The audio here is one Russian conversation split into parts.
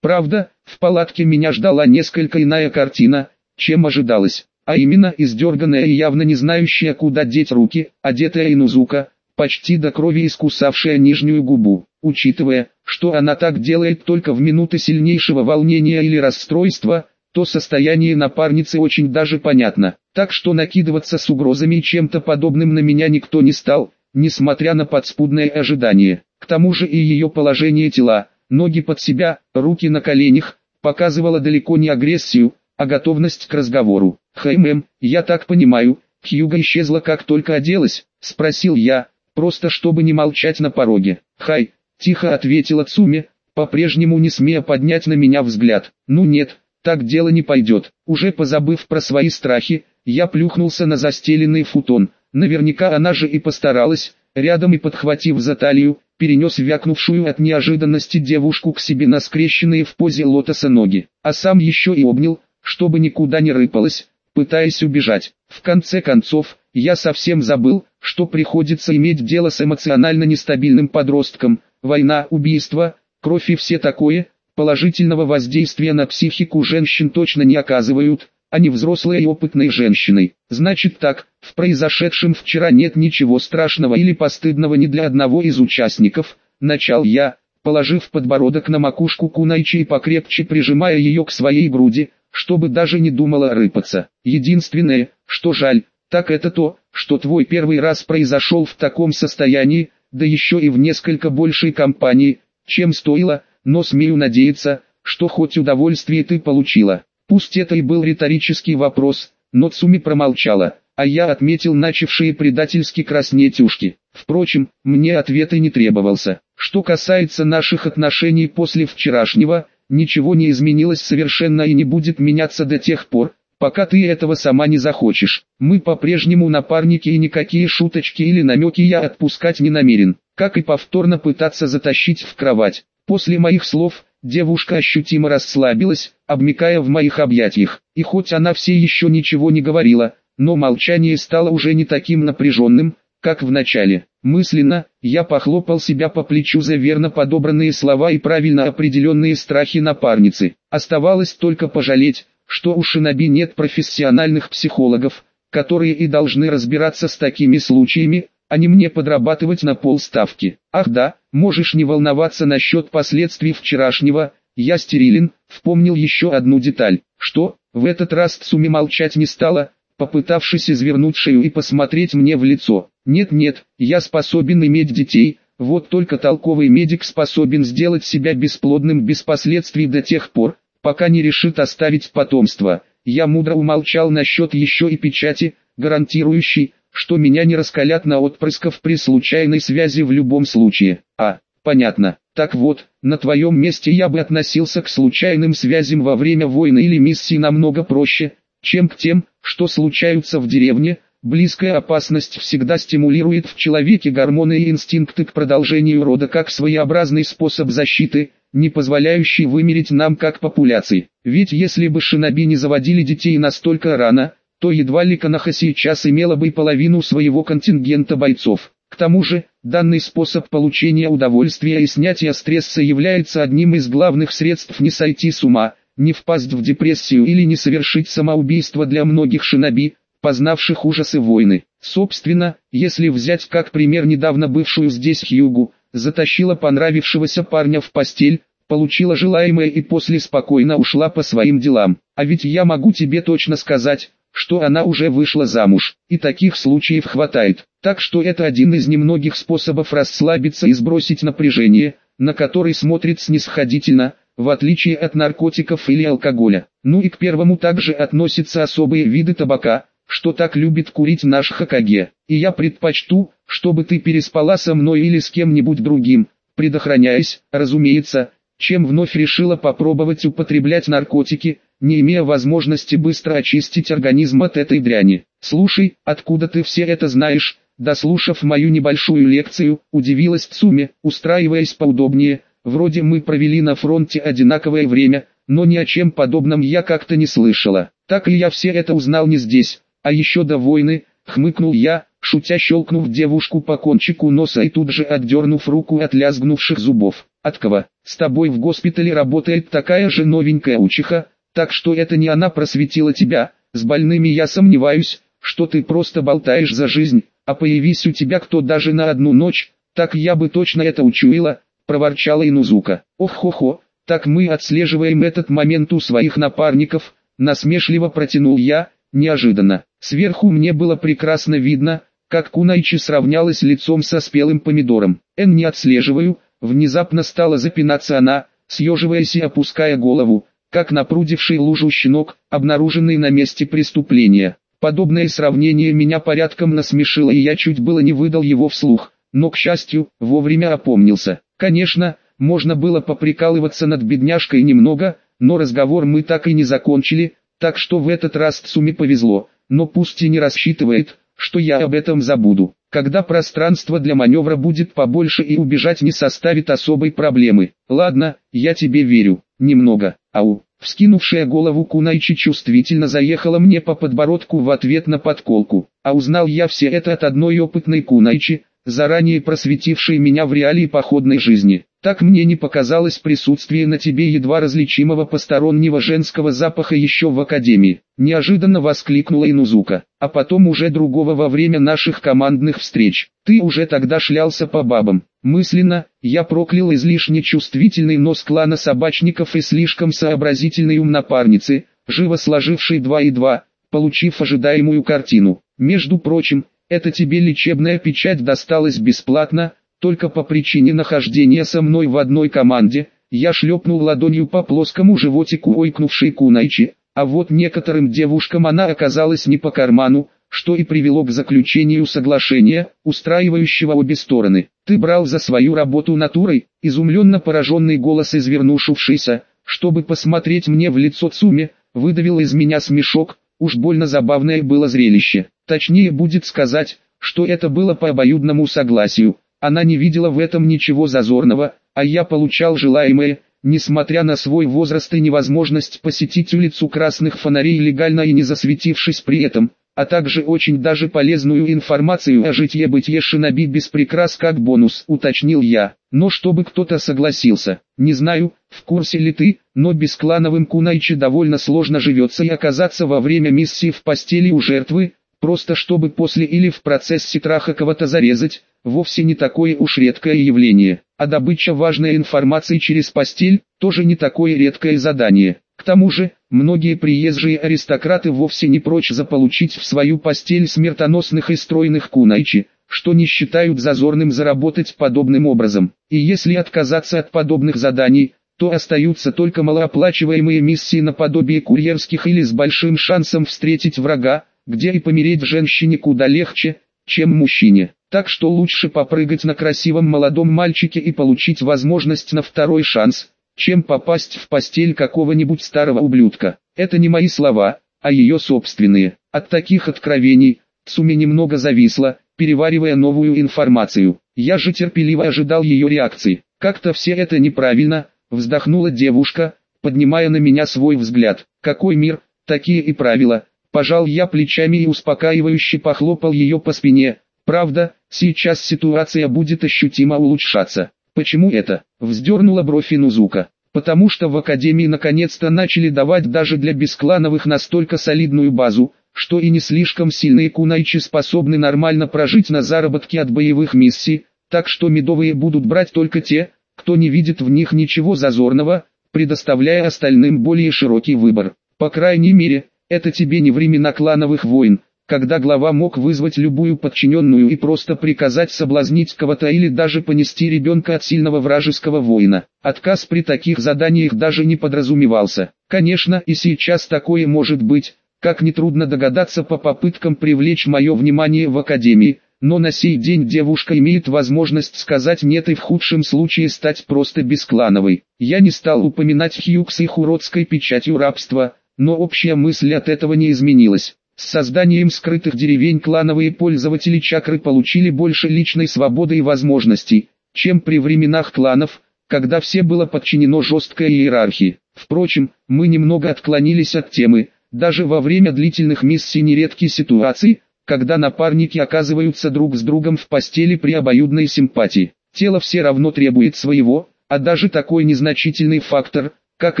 Правда, в палатке меня ждала несколько иная картина, чем ожидалось, а именно издерганная и явно не знающая куда деть руки, одетая Инузука, почти до крови искусавшая нижнюю губу, учитывая, что она так делает только в минуты сильнейшего волнения или расстройства, то состояние напарницы очень даже понятно, так что накидываться с угрозами и чем-то подобным на меня никто не стал, несмотря на подспудное ожидание. К тому же и ее положение тела, ноги под себя, руки на коленях, показывало далеко не агрессию, а готовность к разговору. «Хэй, мэм, я так понимаю, Хьюга исчезла как только оделась?» – спросил я, просто чтобы не молчать на пороге. «Хай», – тихо ответила Цуми, по-прежнему не смея поднять на меня взгляд. «Ну нет, так дело не пойдет». Уже позабыв про свои страхи, я плюхнулся на застеленный футон. Наверняка она же и постаралась, рядом и подхватив за талию, перенес вякнувшую от неожиданности девушку к себе на скрещенные в позе лотоса ноги, а сам еще и обнял, чтобы никуда не рыпалась, пытаясь убежать. В конце концов, я совсем забыл, что приходится иметь дело с эмоционально нестабильным подростком, война, убийство, кровь и все такое, положительного воздействия на психику женщин точно не оказывают, они взрослые и опытные женщины. Значит так, в произошедшем вчера нет ничего страшного или постыдного ни для одного из участников, начал я, положив подбородок на макушку Кунайчи и покрепче прижимая ее к своей груди, чтобы даже не думала рыпаться. Единственное, что жаль, так это то, что твой первый раз произошел в таком состоянии, да еще и в несколько большей компании, чем стоило, но смею надеяться, что хоть удовольствие ты получила. Пусть это и был риторический вопрос, но Цуми промолчала, а я отметил начавшие предательски краснеть ушки. Впрочем, мне ответа не требовался. Что касается наших отношений после вчерашнего, ничего не изменилось совершенно и не будет меняться до тех пор, пока ты этого сама не захочешь. Мы по-прежнему напарники и никакие шуточки или намеки я отпускать не намерен, как и повторно пытаться затащить в кровать. После моих слов, Девушка ощутимо расслабилась, обмикая в моих объятиях, и хоть она все еще ничего не говорила, но молчание стало уже не таким напряженным, как в начале. Мысленно, я похлопал себя по плечу за верно подобранные слова и правильно определенные страхи напарницы. Оставалось только пожалеть, что у Шиноби нет профессиональных психологов, которые и должны разбираться с такими случаями, а не мне подрабатывать на полставки. Ах да, можешь не волноваться насчет последствий вчерашнего, я стерилен, вспомнил еще одну деталь. Что, в этот раз Цуми молчать не стала, попытавшись извернуть шею и посмотреть мне в лицо. Нет-нет, я способен иметь детей, вот только толковый медик способен сделать себя бесплодным без последствий до тех пор, пока не решит оставить потомство. Я мудро умолчал насчет еще и печати, гарантирующей, что меня не раскалят на отпрысков при случайной связи в любом случае. А, понятно. Так вот, на твоем месте я бы относился к случайным связям во время войны или миссии намного проще, чем к тем, что случаются в деревне. Близкая опасность всегда стимулирует в человеке гормоны и инстинкты к продолжению рода как своеобразный способ защиты, не позволяющий вымереть нам как популяции. Ведь если бы шиноби не заводили детей настолько рано, то едва ли Канаха сейчас имела бы половину своего контингента бойцов. К тому же, данный способ получения удовольствия и снятия стресса является одним из главных средств не сойти с ума, не впасть в депрессию или не совершить самоубийство для многих шиноби, познавших ужасы войны. Собственно, если взять как пример недавно бывшую здесь Хьюгу, затащила понравившегося парня в постель, получила желаемое и после спокойно ушла по своим делам. А ведь я могу тебе точно сказать, что она уже вышла замуж, и таких случаев хватает. Так что это один из немногих способов расслабиться и сбросить напряжение, на который смотрит снисходительно, в отличие от наркотиков или алкоголя. Ну и к первому также относятся особые виды табака, что так любит курить наш Хакаге. И я предпочту, чтобы ты переспала со мной или с кем-нибудь другим, предохраняясь, разумеется, чем вновь решила попробовать употреблять наркотики, не имея возможности быстро очистить организм от этой дряни. «Слушай, откуда ты все это знаешь?» Дослушав мою небольшую лекцию, удивилась Цуми, устраиваясь поудобнее, вроде мы провели на фронте одинаковое время, но ни о чем подобном я как-то не слышала. Так и я все это узнал не здесь, а еще до войны, хмыкнул я, шутя щелкнув девушку по кончику носа и тут же отдернув руку от лязгнувших зубов. От кого? С тобой в госпитале работает такая же новенькая учиха, так что это не она просветила тебя, с больными я сомневаюсь, что ты просто болтаешь за жизнь, а появись у тебя кто даже на одну ночь, так я бы точно это учуяла, проворчала Инузука. Ох-хо-хо, так мы отслеживаем этот момент у своих напарников, насмешливо протянул я, неожиданно. Сверху мне было прекрасно видно, как Кунайчи сравнялась лицом со спелым помидором. Эн не отслеживаю, внезапно стала запинаться она, съеживаясь и опуская голову, как напрудивший лужу щенок, обнаруженный на месте преступления. Подобное сравнение меня порядком насмешило и я чуть было не выдал его вслух, но, к счастью, вовремя опомнился. Конечно, можно было поприкалываться над бедняжкой немного, но разговор мы так и не закончили, так что в этот раз Цуми повезло, но пусть и не рассчитывает, что я об этом забуду. Когда пространство для маневра будет побольше и убежать не составит особой проблемы. Ладно, я тебе верю, немного. Ау. Вскинувшая голову Кунайчи чувствительно заехала мне по подбородку в ответ на подколку. А узнал я все это от одной опытной Кунайчи, заранее просветившей меня в реалии походной жизни. Так мне не показалось присутствие на тебе едва различимого постороннего женского запаха еще в академии. Неожиданно воскликнула Инузука, а потом уже другого во время наших командных встреч. Ты уже тогда шлялся по бабам. Мысленно, я проклял излишне чувствительный нос клана собачников и слишком сообразительный ум напарницы, живо сложивший два и два, получив ожидаемую картину. Между прочим, это тебе лечебная печать досталась бесплатно, только по причине нахождения со мной в одной команде, я шлепнул ладонью по плоскому животику ойкнувшей кунайчи, а вот некоторым девушкам она оказалась не по карману, что и привело к заключению соглашения, устраивающего обе стороны. «Ты брал за свою работу натурой?» Изумленно пораженный голос извернувшийся, чтобы посмотреть мне в лицо Цуми, выдавил из меня смешок, уж больно забавное было зрелище. Точнее будет сказать, что это было по обоюдному согласию. Она не видела в этом ничего зазорного, а я получал желаемое, несмотря на свой возраст и невозможность посетить улицу красных фонарей легально и не засветившись при этом, а также очень даже полезную информацию о житье-бытие Шиноби без прикрас как бонус, уточнил я. Но чтобы кто-то согласился, не знаю, в курсе ли ты, но без клановым кунайчи довольно сложно живется и оказаться во время миссии в постели у жертвы, просто чтобы после или в процессе траха кого-то зарезать, вовсе не такое уж редкое явление, а добыча важной информации через постель, тоже не такое редкое задание. К тому же, многие приезжие аристократы вовсе не прочь заполучить в свою постель смертоносных и стройных кунайчи, что не считают зазорным заработать подобным образом. И если отказаться от подобных заданий, то остаются только малооплачиваемые миссии наподобие курьерских или с большим шансом встретить врага, где и помереть женщине куда легче, чем мужчине. Так что лучше попрыгать на красивом молодом мальчике и получить возможность на второй шанс, чем попасть в постель какого-нибудь старого ублюдка. Это не мои слова, а ее собственные. От таких откровений, Цуми немного зависла, переваривая новую информацию. Я же терпеливо ожидал ее реакции. Как-то все это неправильно, вздохнула девушка, поднимая на меня свой взгляд. Какой мир, такие и правила, Пожал я плечами и успокаивающе похлопал ее по спине. Правда, сейчас ситуация будет ощутимо улучшаться. Почему это? Вздернула бровь Инузука. Потому что в Академии наконец-то начали давать даже для бесклановых настолько солидную базу, что и не слишком сильные кунайчи способны нормально прожить на заработки от боевых миссий, так что медовые будут брать только те, кто не видит в них ничего зазорного, предоставляя остальным более широкий выбор. По крайней мере, это тебе не времена клановых войн, когда глава мог вызвать любую подчиненную и просто приказать соблазнить кого-то или даже понести ребенка от сильного вражеского воина. Отказ при таких заданиях даже не подразумевался. Конечно и сейчас такое может быть, как нетрудно догадаться по попыткам привлечь мое внимание в академии, но на сей день девушка имеет возможность сказать нет и в худшем случае стать просто бесклановой. Я не стал упоминать Хьюг с их уродской печатью рабства, но общая мысль от этого не изменилась. С созданием скрытых деревень клановые пользователи чакры получили больше личной свободы и возможностей, чем при временах кланов, когда все было подчинено жесткой иерархии. Впрочем, мы немного отклонились от темы, даже во время длительных миссий нередки ситуации, когда напарники оказываются друг с другом в постели при обоюдной симпатии. Тело все равно требует своего, а даже такой незначительный фактор, как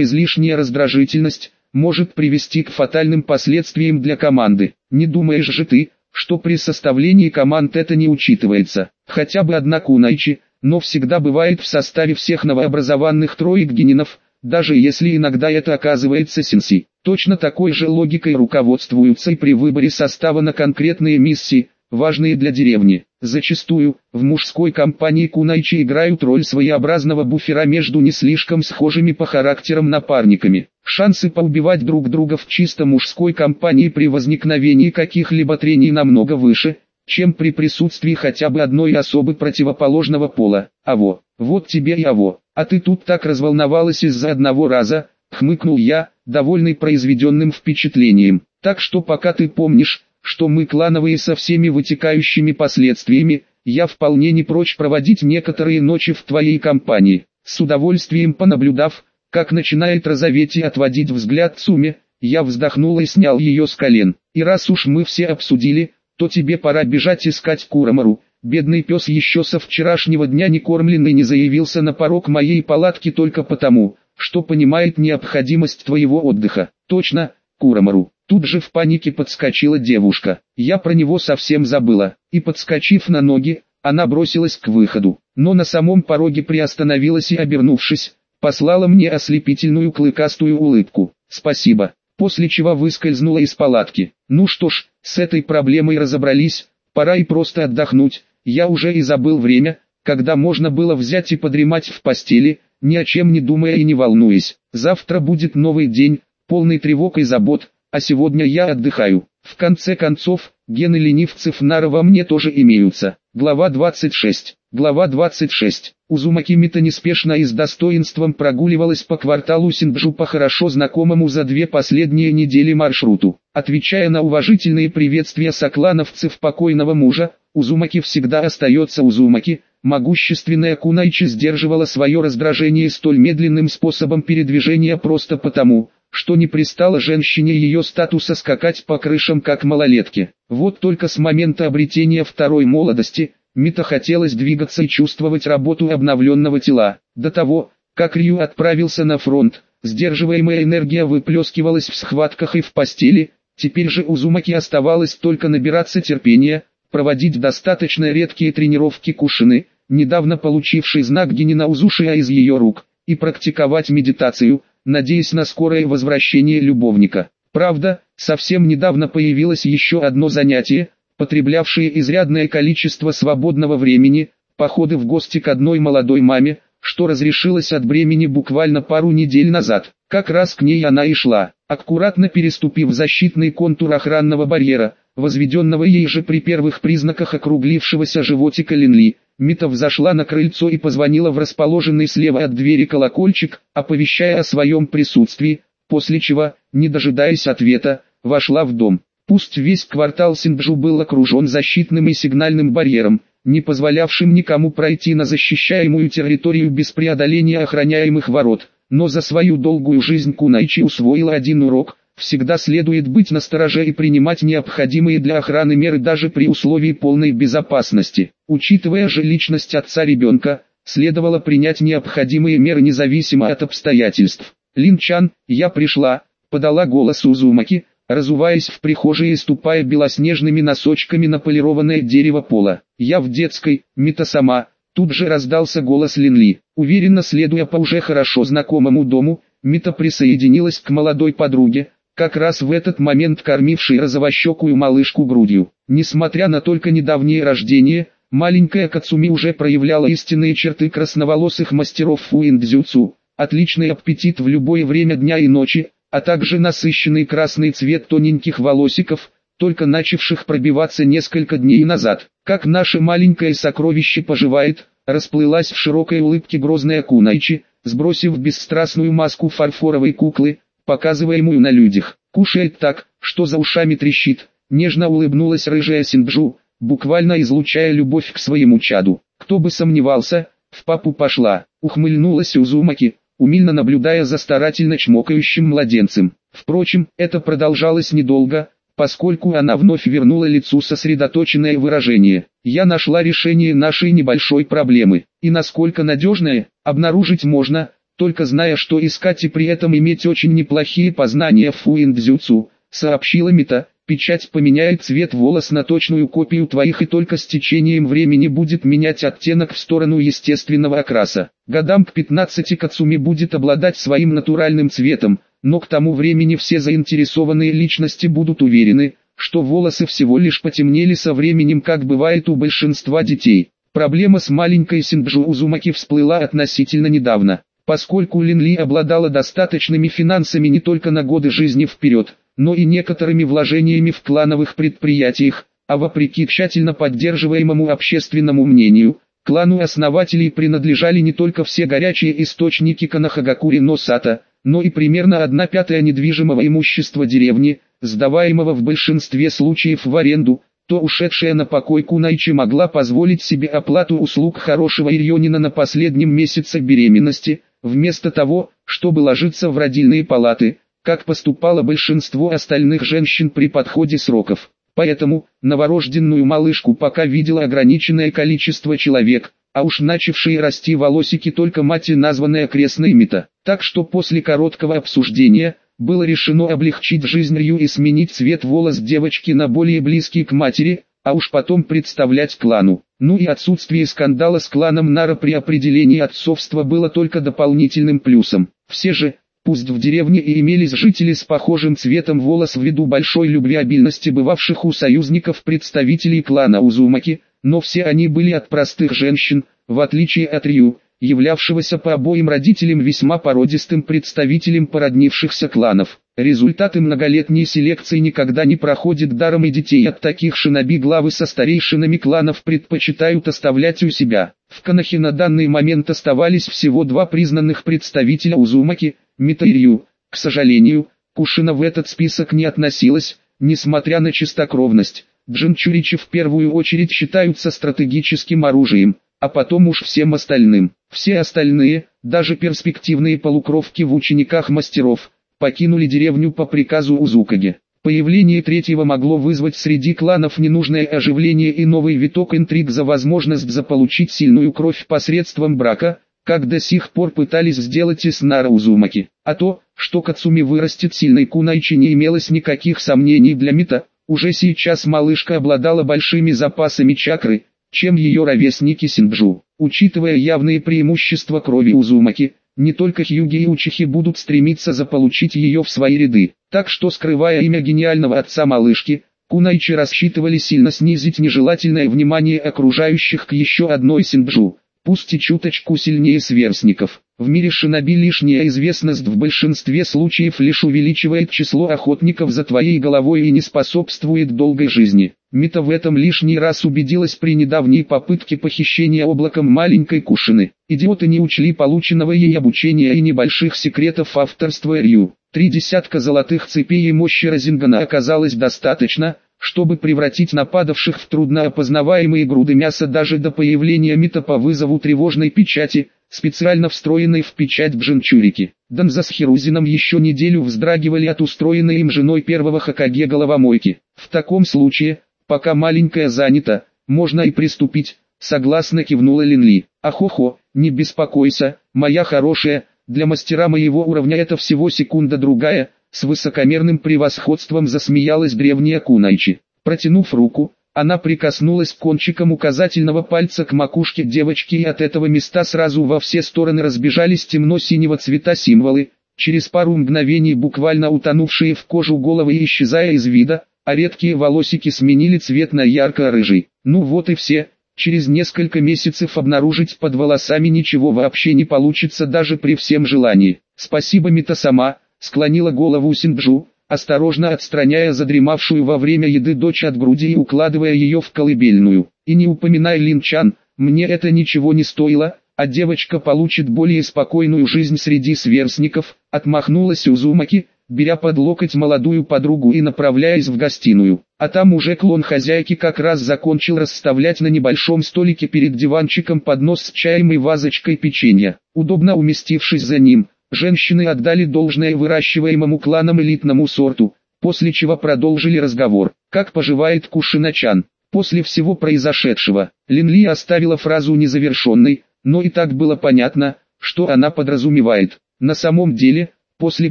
излишняя раздражительность, может привести к фатальным последствиям для команды. Не думаешь же ты, что при составлении команд это не учитывается, хотя бы одна Кунайчи, но всегда бывает в составе всех новообразованных троек генинов, даже если иногда это оказывается Синси. Точно такой же логикой руководствуются и при выборе состава на конкретные миссии, важные для деревни. Зачастую, в мужской компании кунайчи играют роль своеобразного буфера между не слишком схожими по характерам напарниками. Шансы поубивать друг друга в чисто мужской компании при возникновении каких-либо трений намного выше, чем при присутствии хотя бы одной особы противоположного пола. Аво, вот тебе и аво, а ты тут так разволновалась из-за одного раза, хмыкнул я, довольный произведенным впечатлением. Так что пока ты помнишь, что мы клановые со всеми вытекающими последствиями, я вполне не прочь проводить некоторые ночи в твоей компании. С удовольствием понаблюдав, как начинает розоветь и отводить взгляд Цуми, я вздохнул и снял ее с колен. И раз уж мы все обсудили, то тебе пора бежать искать Курамару. Бедный пес еще со вчерашнего дня не кормленный не заявился на порог моей палатки только потому, что понимает необходимость твоего отдыха. Точно, Курамару. Тут же в панике подскочила девушка. Я про него совсем забыла. И подскочив на ноги, она бросилась к выходу. Но на самом пороге приостановилась и обернувшись, послала мне ослепительную клыкастую улыбку. Спасибо. После чего выскользнула из палатки. Ну что ж, с этой проблемой разобрались, пора и просто отдохнуть. Я уже и забыл время, когда можно было взять и подремать в постели, ни о чем не думая и не волнуясь. Завтра будет новый день, полный тревог и забот, а сегодня я отдыхаю. В конце концов, гены ленивцев Нара во мне тоже имеются. Глава 26. Глава 26. Узумаки Мита неспешно и с достоинством прогуливалась по кварталу Синджу по хорошо знакомому за две последние недели маршруту. Отвечая на уважительные приветствия соклановцев покойного мужа, Узумаки всегда остается Узумаки, могущественная Кунайчи сдерживала свое раздражение столь медленным способом передвижения просто потому, что не пристало женщине ее статуса скакать по крышам как малолетке. Вот только с момента обретения второй молодости, Мита хотелось двигаться и чувствовать работу обновленного тела. До того, как Рью отправился на фронт, сдерживаемая энергия выплескивалась в схватках и в постели, теперь же у Зумаки оставалось только набираться терпения, проводить достаточно редкие тренировки Кушины, недавно получивший знак Генина Узушия из ее рук, и практиковать медитацию, надеясь на скорое возвращение любовника. Правда, совсем недавно появилось еще одно занятие, потреблявшее изрядное количество свободного времени, походы в гости к одной молодой маме, что разрешилось от бремени буквально пару недель назад. Как раз к ней она и шла, аккуратно переступив защитный контур охранного барьера, возведенного ей же при первых признаках округлившегося животика Линли. Мита взошла на крыльцо и позвонила в расположенный слева от двери колокольчик, оповещая о своем присутствии, после чего, не дожидаясь ответа, вошла в дом. Пусть весь квартал Синджу был окружен защитным и сигнальным барьером, не позволявшим никому пройти на защищаемую территорию без преодоления охраняемых ворот, но за свою долгую жизнь Кунайчи усвоила один урок, всегда следует быть настороже и принимать необходимые для охраны меры даже при условии полной безопасности. Учитывая же личность отца ребенка, следовало принять необходимые меры независимо от обстоятельств. Линчан, я пришла, подала голос Узумаки, разуваясь в прихожей и ступая белоснежными носочками на полированное дерево пола. Я в детской, Мита сама, тут же раздался голос Линли. Уверенно следуя по уже хорошо знакомому дому, Мита присоединилась к молодой подруге, как раз в этот момент кормившей розовощекую малышку грудью. Несмотря на только недавнее рождение, маленькая Кацуми уже проявляла истинные черты красноволосых мастеров фуиндзюцу, отличный аппетит в любое время дня и ночи, а также насыщенный красный цвет тоненьких волосиков, только начавших пробиваться несколько дней назад. Как наше маленькое сокровище поживает, расплылась в широкой улыбке грозная Кунайчи, сбросив бесстрастную маску фарфоровой куклы, показываемую на людях. Кушает так, что за ушами трещит. Нежно улыбнулась рыжая Синджу, буквально излучая любовь к своему чаду. Кто бы сомневался, в папу пошла. Ухмыльнулась Узумаки, умильно наблюдая за старательно чмокающим младенцем. Впрочем, это продолжалось недолго, поскольку она вновь вернула лицу сосредоточенное выражение. Я нашла решение нашей небольшой проблемы. И насколько надежное, обнаружить можно, только зная что искать и при этом иметь очень неплохие познания в фуиндзюцу, сообщила Мита. Печать поменяет цвет волос на точную копию твоих и только с течением времени будет менять оттенок в сторону естественного окраса. Годам к 15 Кацуми будет обладать своим натуральным цветом, но к тому времени все заинтересованные личности будут уверены, что волосы всего лишь потемнели со временем как бывает у большинства детей. Проблема с маленькой Синджу Узумаки всплыла относительно недавно, поскольку Линли обладала достаточными финансами не только на годы жизни вперед, но и некоторыми вложениями в клановых предприятиях, а вопреки тщательно поддерживаемому общественному мнению, клану основателей принадлежали не только все горячие источники Канахагакури Носата, но и примерно одна пятая недвижимого имущества деревни, сдаваемого в большинстве случаев в аренду, то ушедшая на покой Кунайчи могла позволить себе оплату услуг хорошего Ирьонина на последнем месяце беременности, вместо того, чтобы ложиться в родильные палаты, как поступало большинство остальных женщин при подходе сроков. Поэтому, новорожденную малышку пока видела ограниченное количество человек, а уж начавшие расти волосики только мать названная крестной Мита. Так что после короткого обсуждения, было решено облегчить жизнь Рью и сменить цвет волос девочки на более близкий к матери, а уж потом представлять клану. Ну и отсутствие скандала с кланом Нара при определении отцовства было только дополнительным плюсом. Все же, Пусть в деревне и имелись жители с похожим цветом волос ввиду большой любвеобильности бывавших у союзников представителей клана Узумаки, но все они были от простых женщин, в отличие от Рю, являвшегося по обоим родителям весьма породистым представителем породнившихся кланов. Результаты многолетней селекции никогда не проходят даром и детей от таких шиноби главы со старейшинами кланов предпочитают оставлять у себя. В Канахе на данный момент оставались всего два признанных представителя Узумаки – Митаирью. К сожалению, Кушина в этот список не относилась, несмотря на чистокровность. Джинчуричи в первую очередь считаются стратегическим оружием, а потом уж всем остальным. Все остальные, даже перспективные полукровки в учениках мастеров, покинули деревню по приказу Узукаги. Появление третьего могло вызвать среди кланов ненужное оживление и новый виток интриг за возможность заполучить сильную кровь посредством брака, как до сих пор пытались сделать Нара Узумаки. А то, что Кацуми вырастет сильной кунайчи не имелось никаких сомнений для Мита, уже сейчас малышка обладала большими запасами чакры, чем ее ровесники Синджу. Учитывая явные преимущества крови Узумаки, не только Хьюги и Учихи будут стремиться заполучить ее в свои ряды. Так что скрывая имя гениального отца малышки, Кунайчи рассчитывали сильно снизить нежелательное внимание окружающих к еще одной Синджу пусть и чуточку сильнее сверстников. В мире шиноби лишняя известность в большинстве случаев лишь увеличивает число охотников за твоей головой и не способствует долгой жизни. Мита в этом лишний раз убедилась при недавней попытке похищения облаком маленькой кушины. Идиоты не учли полученного ей обучения и небольших секретов авторства Рью. Три десятка золотых цепей и мощи Розингана оказалось достаточно, чтобы превратить нападавших в трудноопознаваемые груды мяса даже до появления мита по вызову тревожной печати, специально встроенной в печать Бженчурики. Данза с Хирузином еще неделю вздрагивали от устроенной им женой первого Хакаге головомойки. В таком случае, пока маленькая занята, можно и приступить, согласно кивнула Линли. Ахохо, не беспокойся, моя хорошая, для мастера моего уровня это всего секунда-другая, с высокомерным превосходством засмеялась древняя Кунайчи. Протянув руку, она прикоснулась кончиком указательного пальца к макушке девочки и от этого места сразу во все стороны разбежались темно-синего цвета символы, через пару мгновений буквально утонувшие в кожу головы и исчезая из вида, а редкие волосики сменили цвет на ярко-рыжий. Ну вот и все, через несколько месяцев обнаружить под волосами ничего вообще не получится даже при всем желании. Спасибо Мита сама, склонила голову Синджу, осторожно отстраняя задремавшую во время еды дочь от груди и укладывая ее в колыбельную. И не упоминай Линчан, мне это ничего не стоило, а девочка получит более спокойную жизнь среди сверстников, отмахнулась Узумаки, беря под локоть молодую подругу и направляясь в гостиную. А там уже клон хозяйки как раз закончил расставлять на небольшом столике перед диванчиком поднос с чаем и вазочкой печенья. Удобно уместившись за ним, Женщины отдали должное выращиваемому кланом элитному сорту, после чего продолжили разговор. «Как поживает Кушиначан?» После всего произошедшего, Линли оставила фразу незавершенной, но и так было понятно, что она подразумевает. На самом деле, после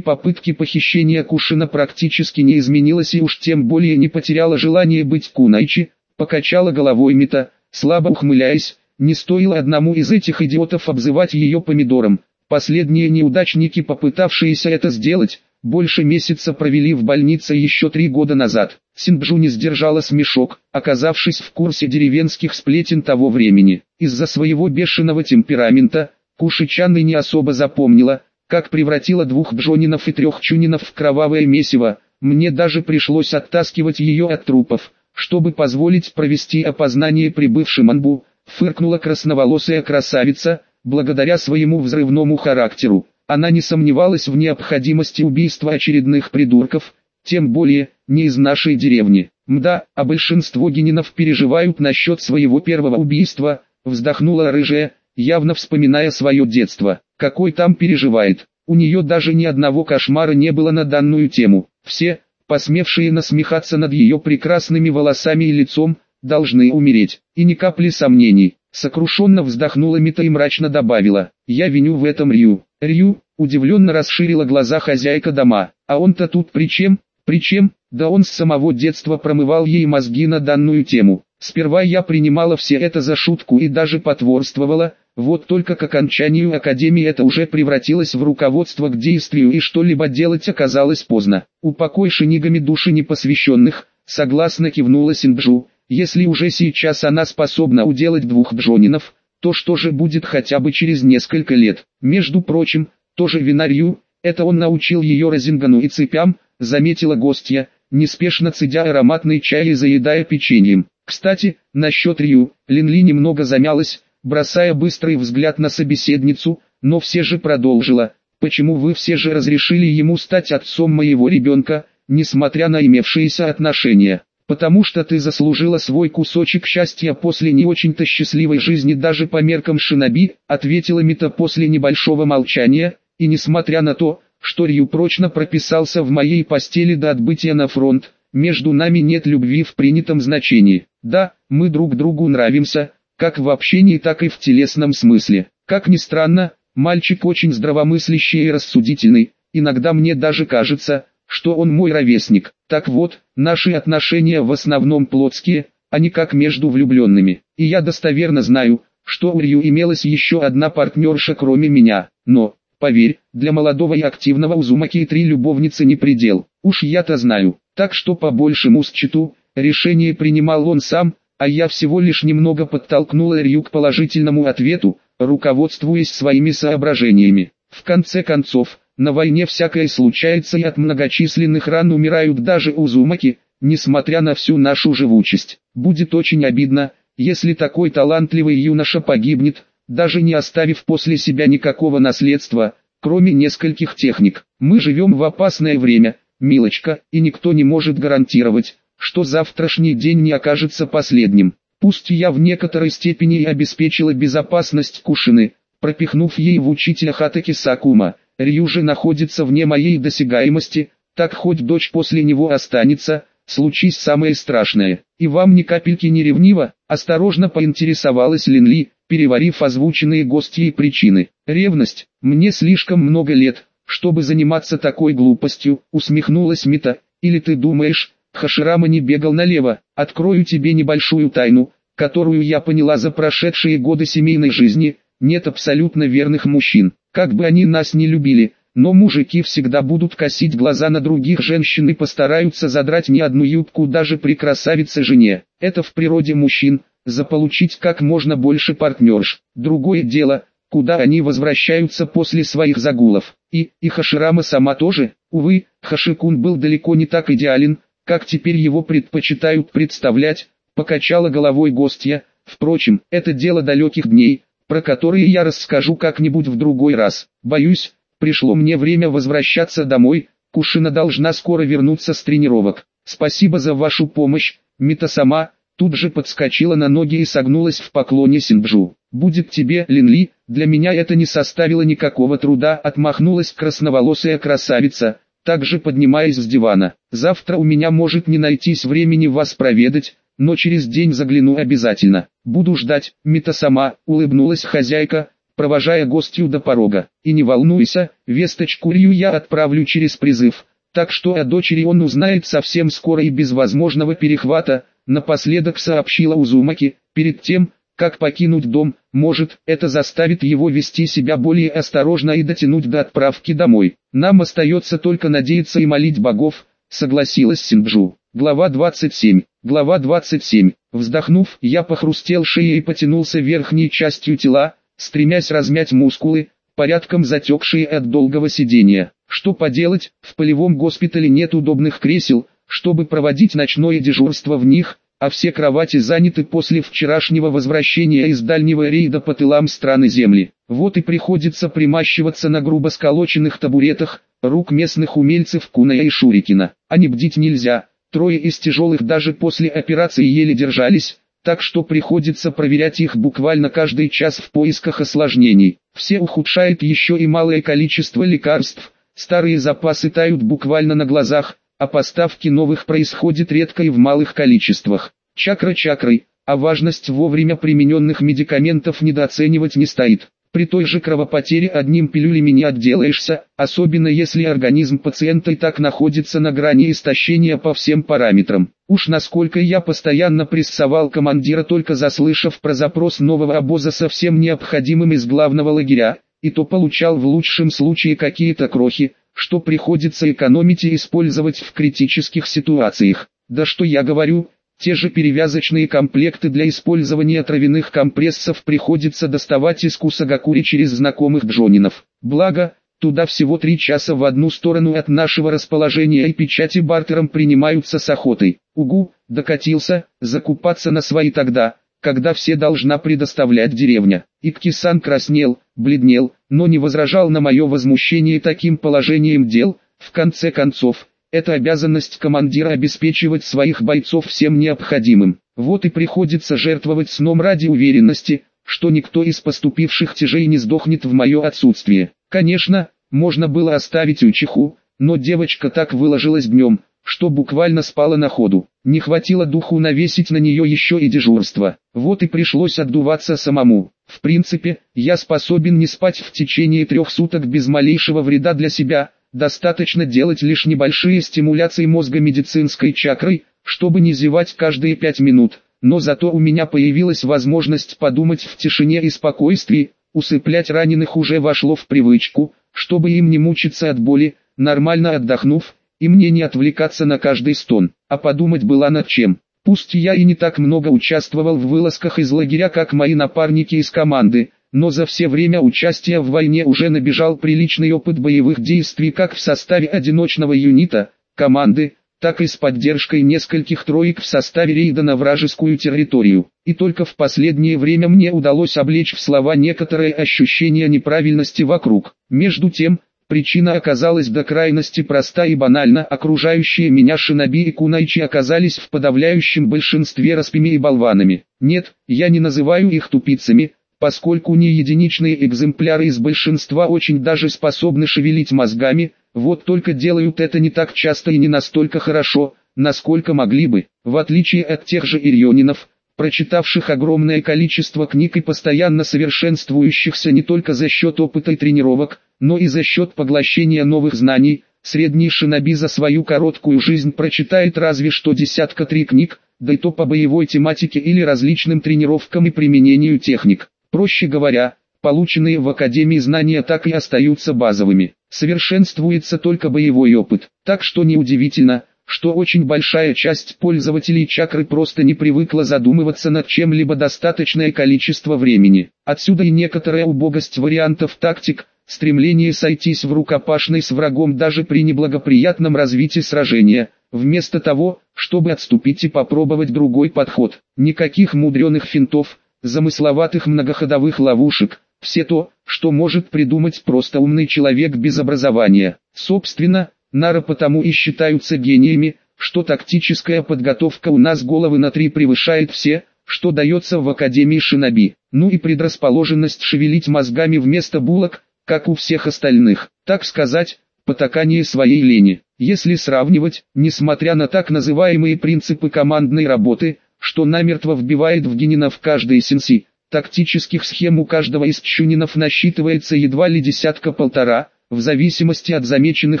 попытки похищения Кушина практически не изменилась и уж тем более не потеряла желание быть Кунайчи, покачала головой Мита, слабо ухмыляясь, не стоило одному из этих идиотов обзывать ее помидором. Последние неудачники, попытавшиеся это сделать, больше месяца провели в больнице еще три года назад. Синджу не сдержала смешок, оказавшись в курсе деревенских сплетен того времени. Из-за своего бешеного темперамента, Кушичан и не особо запомнила, как превратила двух Джонинов и трех Чунинов в кровавое месиво. Мне даже пришлось оттаскивать ее от трупов, чтобы позволить провести опознание прибывшим Анбу, фыркнула красноволосая красавица, благодаря своему взрывному характеру. Она не сомневалась в необходимости убийства очередных придурков, тем более, не из нашей деревни. Мда, а большинство генинов переживают насчет своего первого убийства, вздохнула рыжая, явно вспоминая свое детство. Какой там переживает? У нее даже ни одного кошмара не было на данную тему. Все, посмевшие насмехаться над ее прекрасными волосами и лицом, должны умереть. И ни капли сомнений. Сокрушенно вздохнула Мита и мрачно добавила, «Я виню в этом Рю». Рю, удивленно расширила глаза хозяйка дома, «А он-то тут при чем? При чем? Да он с самого детства промывал ей мозги на данную тему. Сперва я принимала все это за шутку и даже потворствовала, вот только к окончанию академии это уже превратилось в руководство к действию и что-либо делать оказалось поздно. Упокой шинигами души непосвященных, согласно кивнула Синджу, если уже сейчас она способна уделать двух Джонинов, то что же будет хотя бы через несколько лет? Между прочим, тоже винарью, это он научил ее Розингану и цепям, заметила гостья, неспешно цедя ароматный чай и заедая печеньем. Кстати, насчет Рью, Линли немного замялась, бросая быстрый взгляд на собеседницу, но все же продолжила. Почему вы все же разрешили ему стать отцом моего ребенка, несмотря на имевшиеся отношения? Потому что ты заслужила свой кусочек счастья после не очень-то счастливой жизни даже по меркам шиноби, ответила Мита после небольшого молчания, и несмотря на то, что Рью прочно прописался в моей постели до отбытия на фронт, между нами нет любви в принятом значении. Да, мы друг другу нравимся, как в общении, так и в телесном смысле. Как ни странно, мальчик очень здравомыслящий и рассудительный, иногда мне даже кажется, что он мой ровесник. Так вот, наши отношения в основном плотские, а не как между влюбленными. И я достоверно знаю, что у Рью имелась еще одна партнерша кроме меня. Но, поверь, для молодого и активного Узумаки три любовницы не предел. Уж я-то знаю. Так что по большему счету, решение принимал он сам, а я всего лишь немного подтолкнула Рью к положительному ответу, руководствуясь своими соображениями. В конце концов, на войне всякое случается и от многочисленных ран умирают даже узумаки, несмотря на всю нашу живучесть. Будет очень обидно, если такой талантливый юноша погибнет, даже не оставив после себя никакого наследства, кроме нескольких техник. Мы живем в опасное время, милочка, и никто не может гарантировать, что завтрашний день не окажется последним. Пусть я в некоторой степени и обеспечила безопасность Кушины, пропихнув ей в учителя Хатаки Сакума, Рью же находится вне моей досягаемости, так хоть дочь после него останется, случись самое страшное. И вам ни капельки не ревниво, осторожно поинтересовалась Линли, переварив озвученные гостьей причины. Ревность, мне слишком много лет, чтобы заниматься такой глупостью, усмехнулась Мита, или ты думаешь, Хаширама не бегал налево, открою тебе небольшую тайну, которую я поняла за прошедшие годы семейной жизни, нет абсолютно верных мужчин, как бы они нас не любили, но мужики всегда будут косить глаза на других женщин и постараются задрать ни одну юбку даже при красавице жене. Это в природе мужчин, заполучить как можно больше партнерш. Другое дело, куда они возвращаются после своих загулов. И, и Хаширама сама тоже, увы, Хашикун был далеко не так идеален, как теперь его предпочитают представлять, покачала головой гостья, впрочем, это дело далеких дней, про которые я расскажу как-нибудь в другой раз. Боюсь, пришло мне время возвращаться домой, Кушина должна скоро вернуться с тренировок. Спасибо за вашу помощь, Мита сама, тут же подскочила на ноги и согнулась в поклоне Синджу. «Будет тебе, Линли, для меня это не составило никакого труда», отмахнулась красноволосая красавица, также поднимаясь с дивана. «Завтра у меня может не найтись времени вас проведать, но через день загляну обязательно. Буду ждать». Мита сама, улыбнулась хозяйка, провожая гостью до порога. «И не волнуйся, весточку Рью я отправлю через призыв, так что о дочери он узнает совсем скоро и без возможного перехвата», напоследок сообщила Узумаки, перед тем, как покинуть дом, может, это заставит его вести себя более осторожно и дотянуть до отправки домой. Нам остается только надеяться и молить богов, согласилась Синджу. Глава 27. Глава 27. Вздохнув, я похрустел шеей и потянулся верхней частью тела, стремясь размять мускулы, порядком затекшие от долгого сидения. Что поделать, в полевом госпитале нет удобных кресел, чтобы проводить ночное дежурство в них, а все кровати заняты после вчерашнего возвращения из дальнего рейда по тылам страны Земли. Вот и приходится примащиваться на грубо сколоченных табуретах, рук местных умельцев Куная и Шурикина. А не бдить нельзя, трое из тяжелых даже после операции еле держались, так что приходится проверять их буквально каждый час в поисках осложнений. Все ухудшает еще и малое количество лекарств, старые запасы тают буквально на глазах, а поставки новых происходит редко и в малых количествах. Чакра чакрой, а важность вовремя примененных медикаментов недооценивать не стоит. При той же кровопотере одним пилюлями не отделаешься, особенно если организм пациента и так находится на грани истощения по всем параметрам. Уж насколько я постоянно прессовал командира только заслышав про запрос нового обоза со всем необходимым из главного лагеря, и то получал в лучшем случае какие-то крохи, что приходится экономить и использовать в критических ситуациях. Да что я говорю, те же перевязочные комплекты для использования травяных компрессов приходится доставать из Кусагакури через знакомых Джонинов. Благо, туда всего три часа в одну сторону от нашего расположения и печати бартером принимаются с охотой. Угу, докатился, закупаться на свои тогда, когда все должна предоставлять деревня. Икки-сан краснел, бледнел, но не возражал на мое возмущение таким положением дел, в конце концов, это обязанность командира обеспечивать своих бойцов всем необходимым. Вот и приходится жертвовать сном ради уверенности, что никто из поступивших тяжей не сдохнет в мое отсутствие. Конечно, можно было оставить учиху, но девочка так выложилась днем, что буквально спала на ходу. Не хватило духу навесить на нее еще и дежурство. Вот и пришлось отдуваться самому. В принципе, я способен не спать в течение трех суток без малейшего вреда для себя. Достаточно делать лишь небольшие стимуляции мозга медицинской чакрой, чтобы не зевать каждые пять минут. Но зато у меня появилась возможность подумать в тишине и спокойствии, усыплять раненых уже вошло в привычку, чтобы им не мучиться от боли, нормально отдохнув, и мне не отвлекаться на каждый стон, а подумать было над чем. Пусть я и не так много участвовал в вылазках из лагеря, как мои напарники из команды, но за все время участия в войне уже набежал приличный опыт боевых действий как в составе одиночного юнита, команды, так и с поддержкой нескольких троек в составе рейда на вражескую территорию. И только в последнее время мне удалось облечь в слова некоторые ощущения неправильности вокруг. Между тем, Причина оказалась до крайности проста и банальна. Окружающие меня шиноби и кунайчи оказались в подавляющем большинстве распими и болванами. Нет, я не называю их тупицами, поскольку не единичные экземпляры из большинства очень даже способны шевелить мозгами, вот только делают это не так часто и не настолько хорошо, насколько могли бы, в отличие от тех же ирионинов, прочитавших огромное количество книг и постоянно совершенствующихся не только за счет опыта и тренировок, но и за счет поглощения новых знаний, средний шиноби за свою короткую жизнь прочитает разве что десятка три книг, да и то по боевой тематике или различным тренировкам и применению техник. Проще говоря, полученные в Академии знания так и остаются базовыми. Совершенствуется только боевой опыт, так что неудивительно, что очень большая часть пользователей чакры просто не привыкла задумываться над чем-либо достаточное количество времени. Отсюда и некоторая убогость вариантов тактик, стремление сойтись в рукопашной с врагом даже при неблагоприятном развитии сражения, вместо того, чтобы отступить и попробовать другой подход. Никаких мудреных финтов, замысловатых многоходовых ловушек, все то, что может придумать просто умный человек без образования. Собственно, Нара потому и считаются гениями, что тактическая подготовка у нас головы на три превышает все, что дается в Академии Шиноби. Ну и предрасположенность шевелить мозгами вместо булок, как у всех остальных. Так сказать, потакание своей лени. Если сравнивать, несмотря на так называемые принципы командной работы, что намертво вбивает в генинов каждой сенси, тактических схем у каждого из чунинов насчитывается едва ли десятка-полтора, в зависимости от замеченных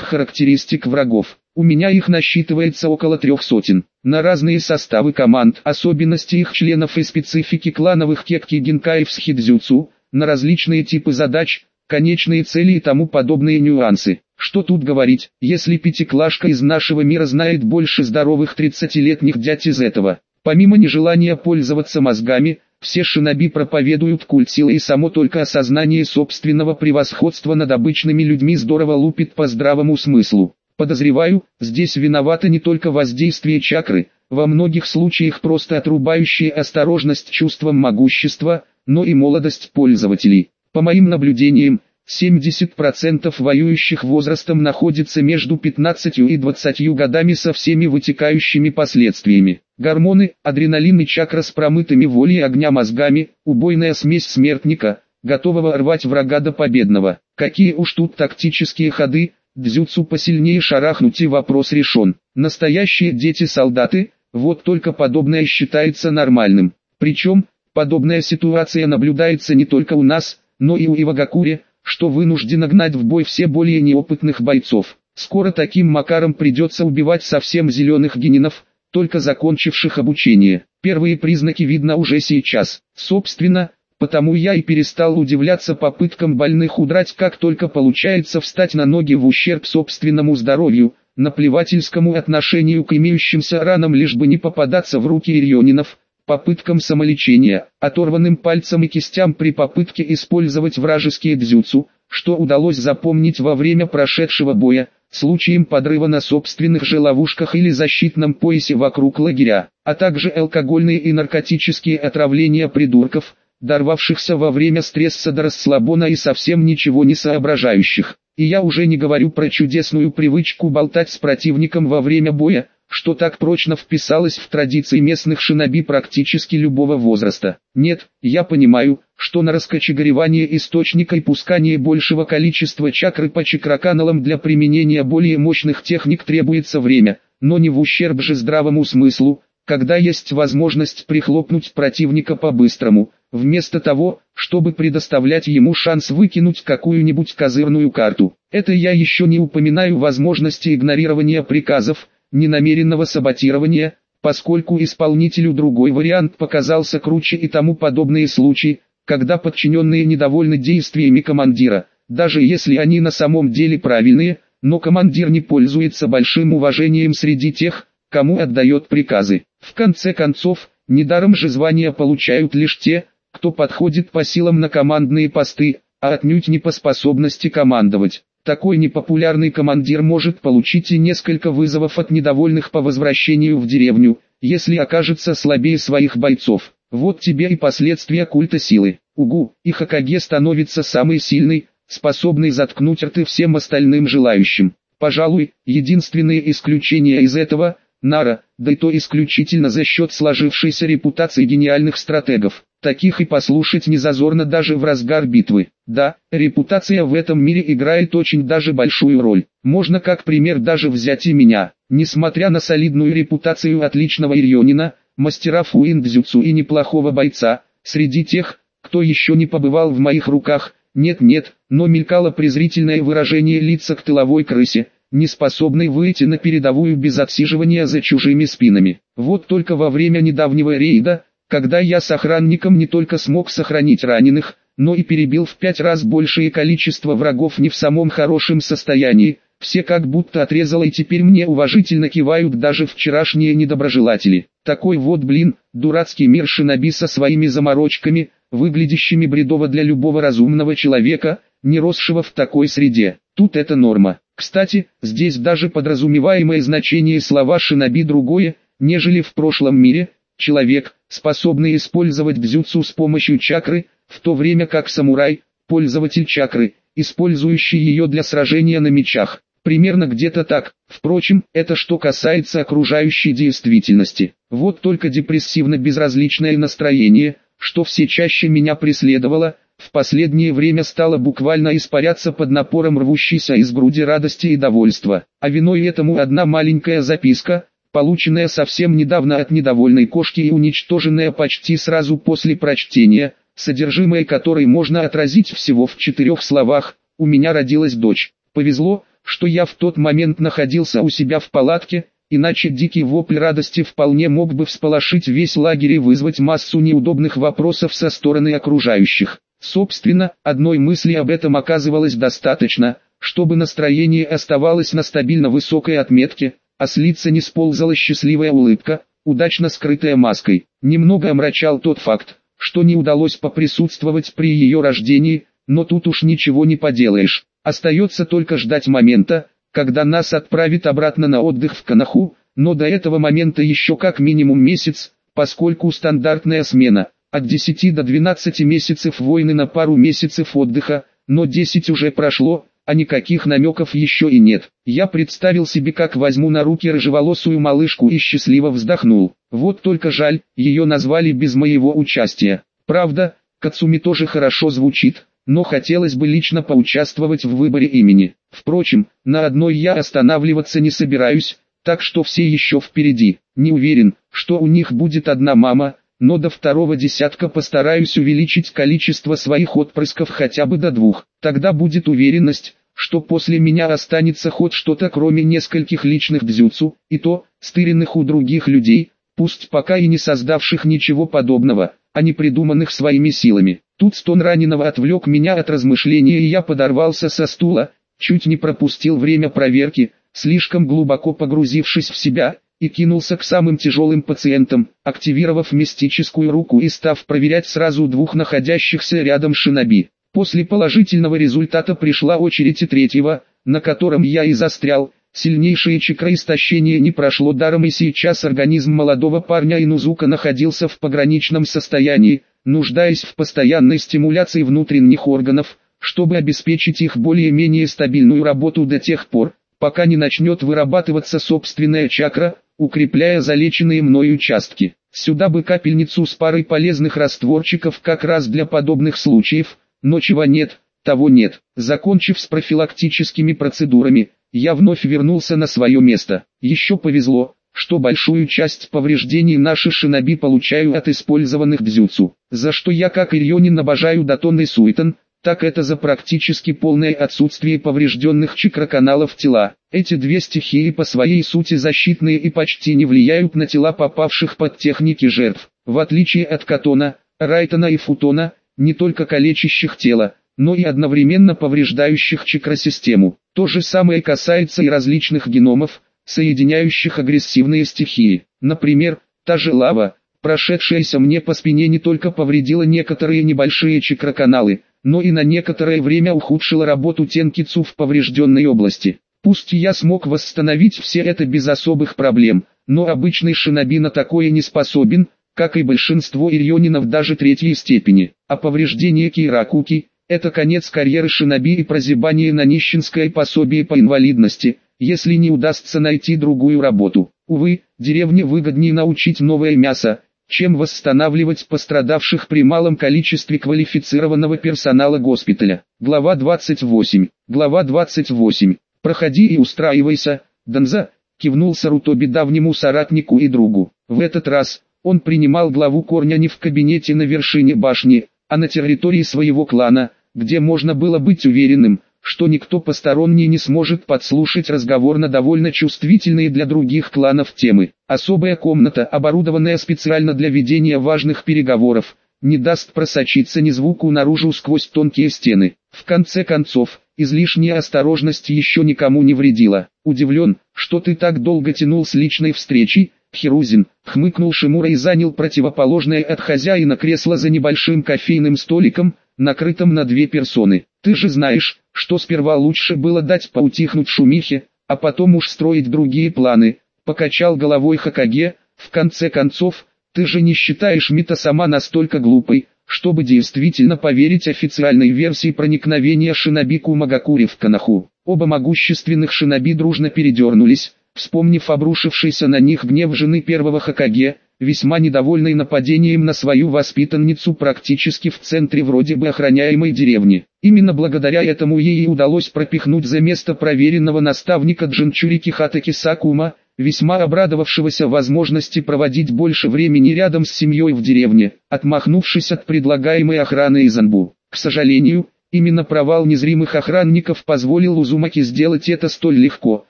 характеристик врагов. У меня их насчитывается около трех сотен. На разные составы команд, особенности их членов и специфики клановых кекки генкаев с хидзюцу, на различные типы задач, конечные цели и тому подобные нюансы. Что тут говорить, если пятиклашка из нашего мира знает больше здоровых 30-летних дядь из этого. Помимо нежелания пользоваться мозгами, все шиноби проповедуют культ силы и само только осознание собственного превосходства над обычными людьми здорово лупит по здравому смыслу. Подозреваю, здесь виновато не только воздействие чакры, во многих случаях просто отрубающая осторожность чувством могущества, но и молодость пользователей. По моим наблюдениям, 70% воюющих возрастом находится между 15 и 20 годами со всеми вытекающими последствиями. Гормоны, адреналин и чакра с промытыми волей огня мозгами, убойная смесь смертника, готового рвать врага до победного. Какие уж тут тактические ходы, дзюцу посильнее шарахнуть и вопрос решен. Настоящие дети-солдаты, вот только подобное считается нормальным. Причем, подобная ситуация наблюдается не только у нас, но и у Ивагакури, что вынуждено гнать в бой все более неопытных бойцов. Скоро таким макаром придется убивать совсем зеленых генинов, только закончивших обучение. Первые признаки видно уже сейчас. Собственно, потому я и перестал удивляться попыткам больных удрать как только получается встать на ноги в ущерб собственному здоровью, наплевательскому отношению к имеющимся ранам лишь бы не попадаться в руки ирионинов, попыткам самолечения, оторванным пальцам и кистям при попытке использовать вражеские дзюцу, что удалось запомнить во время прошедшего боя, случаем подрыва на собственных же ловушках или защитном поясе вокруг лагеря, а также алкогольные и наркотические отравления придурков, дорвавшихся во время стресса до расслабона и совсем ничего не соображающих. И я уже не говорю про чудесную привычку болтать с противником во время боя, что так прочно вписалось в традиции местных шиноби практически любого возраста. Нет, я понимаю, что на раскочегаревание источника и пускание большего количества чакры по чакраканалам для применения более мощных техник требуется время, но не в ущерб же здравому смыслу, когда есть возможность прихлопнуть противника по-быстрому, вместо того, чтобы предоставлять ему шанс выкинуть какую-нибудь козырную карту. Это я еще не упоминаю возможности игнорирования приказов, ненамеренного саботирования, поскольку исполнителю другой вариант показался круче и тому подобные случаи, когда подчиненные недовольны действиями командира, даже если они на самом деле правильные, но командир не пользуется большим уважением среди тех, кому отдает приказы. В конце концов, недаром же звания получают лишь те, кто подходит по силам на командные посты, а отнюдь не по способности командовать. Такой непопулярный командир может получить и несколько вызовов от недовольных по возвращению в деревню, если окажется слабее своих бойцов. Вот тебе и последствия культа силы. Угу, и Хакаге становится самый сильный, способный заткнуть рты всем остальным желающим. Пожалуй, единственное исключение из этого – Нара, да и то исключительно за счет сложившейся репутации гениальных стратегов. Таких и послушать не зазорно даже в разгар битвы. Да, репутация в этом мире играет очень даже большую роль. Можно как пример даже взять и меня. Несмотря на солидную репутацию отличного Ирионина, мастера фуиндзюцу и неплохого бойца, среди тех, кто еще не побывал в моих руках, нет-нет, но мелькало презрительное выражение лица к тыловой крысе, не способной выйти на передовую без отсиживания за чужими спинами. Вот только во время недавнего рейда, когда я с охранником не только смог сохранить раненых, но и перебил в пять раз большее количество врагов не в самом хорошем состоянии, все как будто отрезало и теперь мне уважительно кивают даже вчерашние недоброжелатели. Такой вот блин, дурацкий мир шиноби со своими заморочками, выглядящими бредово для любого разумного человека, не росшего в такой среде. Тут это норма. Кстати, здесь даже подразумеваемое значение слова шиноби другое, нежели в прошлом мире, человек, способный использовать дзюцу с помощью чакры, в то время как самурай, пользователь чакры, использующий ее для сражения на мечах. Примерно где-то так. Впрочем, это что касается окружающей действительности. Вот только депрессивно-безразличное настроение, что все чаще меня преследовало, в последнее время стала буквально испаряться под напором рвущейся из груди радости и довольства. А виной этому одна маленькая записка, полученная совсем недавно от недовольной кошки и уничтоженная почти сразу после прочтения, содержимое которой можно отразить всего в четырех словах «У меня родилась дочь». Повезло, что я в тот момент находился у себя в палатке, иначе дикий вопль радости вполне мог бы всполошить весь лагерь и вызвать массу неудобных вопросов со стороны окружающих. Собственно, одной мысли об этом оказывалось достаточно, чтобы настроение оставалось на стабильно высокой отметке, а с лица не сползала счастливая улыбка, удачно скрытая маской. Немного омрачал тот факт, что не удалось поприсутствовать при ее рождении, но тут уж ничего не поделаешь. Остается только ждать момента, когда нас отправят обратно на отдых в Канаху, но до этого момента еще как минимум месяц, поскольку стандартная смена, от 10 до 12 месяцев войны на пару месяцев отдыха, но 10 уже прошло, а никаких намеков еще и нет. Я представил себе как возьму на руки рыжеволосую малышку и счастливо вздохнул. Вот только жаль, ее назвали без моего участия. Правда, Кацуми тоже хорошо звучит, но хотелось бы лично поучаствовать в выборе имени. Впрочем, на одной я останавливаться не собираюсь, так что все еще впереди. Не уверен, что у них будет одна мама, но до второго десятка постараюсь увеличить количество своих отпрысков хотя бы до двух. Тогда будет уверенность, что после меня останется хоть что-то кроме нескольких личных дзюцу, и то, стыренных у других людей, пусть пока и не создавших ничего подобного, а не придуманных своими силами. Тут стон раненого отвлек меня от размышления и я подорвался со стула, чуть не пропустил время проверки, слишком глубоко погрузившись в себя, и кинулся к самым тяжелым пациентам, активировав мистическую руку и став проверять сразу двух находящихся рядом шиноби. После положительного результата пришла очередь и третьего, на котором я и застрял, Сильнейшее чакроистощение не прошло даром и сейчас организм молодого парня Инузука находился в пограничном состоянии, нуждаясь в постоянной стимуляции внутренних органов, чтобы обеспечить их более-менее стабильную работу до тех пор, пока не начнет вырабатываться собственная чакра, укрепляя залеченные мной участки. Сюда бы капельницу с парой полезных растворчиков как раз для подобных случаев, но чего нет, того нет. Закончив с профилактическими процедурами, я вновь вернулся на свое место. Еще повезло, что большую часть повреждений наши шиноби получаю от использованных дзюцу, за что я как Ильонин обожаю Датон и Суитон, так это за практически полное отсутствие поврежденных чакроканалов тела. Эти две стихии по своей сути защитные и почти не влияют на тела попавших под техники жертв, в отличие от Катона, Райтона и Футона, не только калечащих тело, но и одновременно повреждающих чакросистему. То же самое касается и различных геномов, соединяющих агрессивные стихии. Например, та же лава, прошедшаяся мне по спине не только повредила некоторые небольшие чакроканалы, но и на некоторое время ухудшила работу тенкицу в поврежденной области. Пусть я смог восстановить все это без особых проблем, но обычный шиноби на такое не способен, как и большинство ирионинов даже третьей степени. А повреждение Киракуки, это конец карьеры шиноби и прозябание на нищенское пособие по инвалидности, если не удастся найти другую работу. Увы, деревне выгоднее научить новое мясо, чем восстанавливать пострадавших при малом количестве квалифицированного персонала госпиталя. Глава 28. Глава 28. Проходи и устраивайся, Донза, кивнул Сарутоби давнему соратнику и другу. В этот раз, он принимал главу корня не в кабинете на вершине башни, а на территории своего клана, где можно было быть уверенным, что никто посторонний не сможет подслушать разговор на довольно чувствительные для других кланов темы. Особая комната, оборудованная специально для ведения важных переговоров, не даст просочиться ни звуку наружу сквозь тонкие стены. В конце концов, излишняя осторожность еще никому не вредила. Удивлен, что ты так долго тянул с личной встречей, Хирузин, хмыкнул Шимура и занял противоположное от хозяина кресло за небольшим кофейным столиком, накрытым на две персоны. Ты же знаешь, что сперва лучше было дать поутихнуть шумихе, а потом уж строить другие планы. Покачал головой Хакаге, в конце концов, ты же не считаешь Мита сама настолько глупой, чтобы действительно поверить официальной версии проникновения шиноби Кумагакури в Канаху. Оба могущественных шиноби дружно передернулись, вспомнив обрушившийся на них гнев жены первого Хакаге, весьма недовольный нападением на свою воспитанницу практически в центре вроде бы охраняемой деревни. Именно благодаря этому ей удалось пропихнуть за место проверенного наставника Джинчурики Хатаки Сакума, весьма обрадовавшегося возможности проводить больше времени рядом с семьей в деревне, отмахнувшись от предлагаемой охраны Изанбу. К сожалению, именно провал незримых охранников позволил Узумаки сделать это столь легко,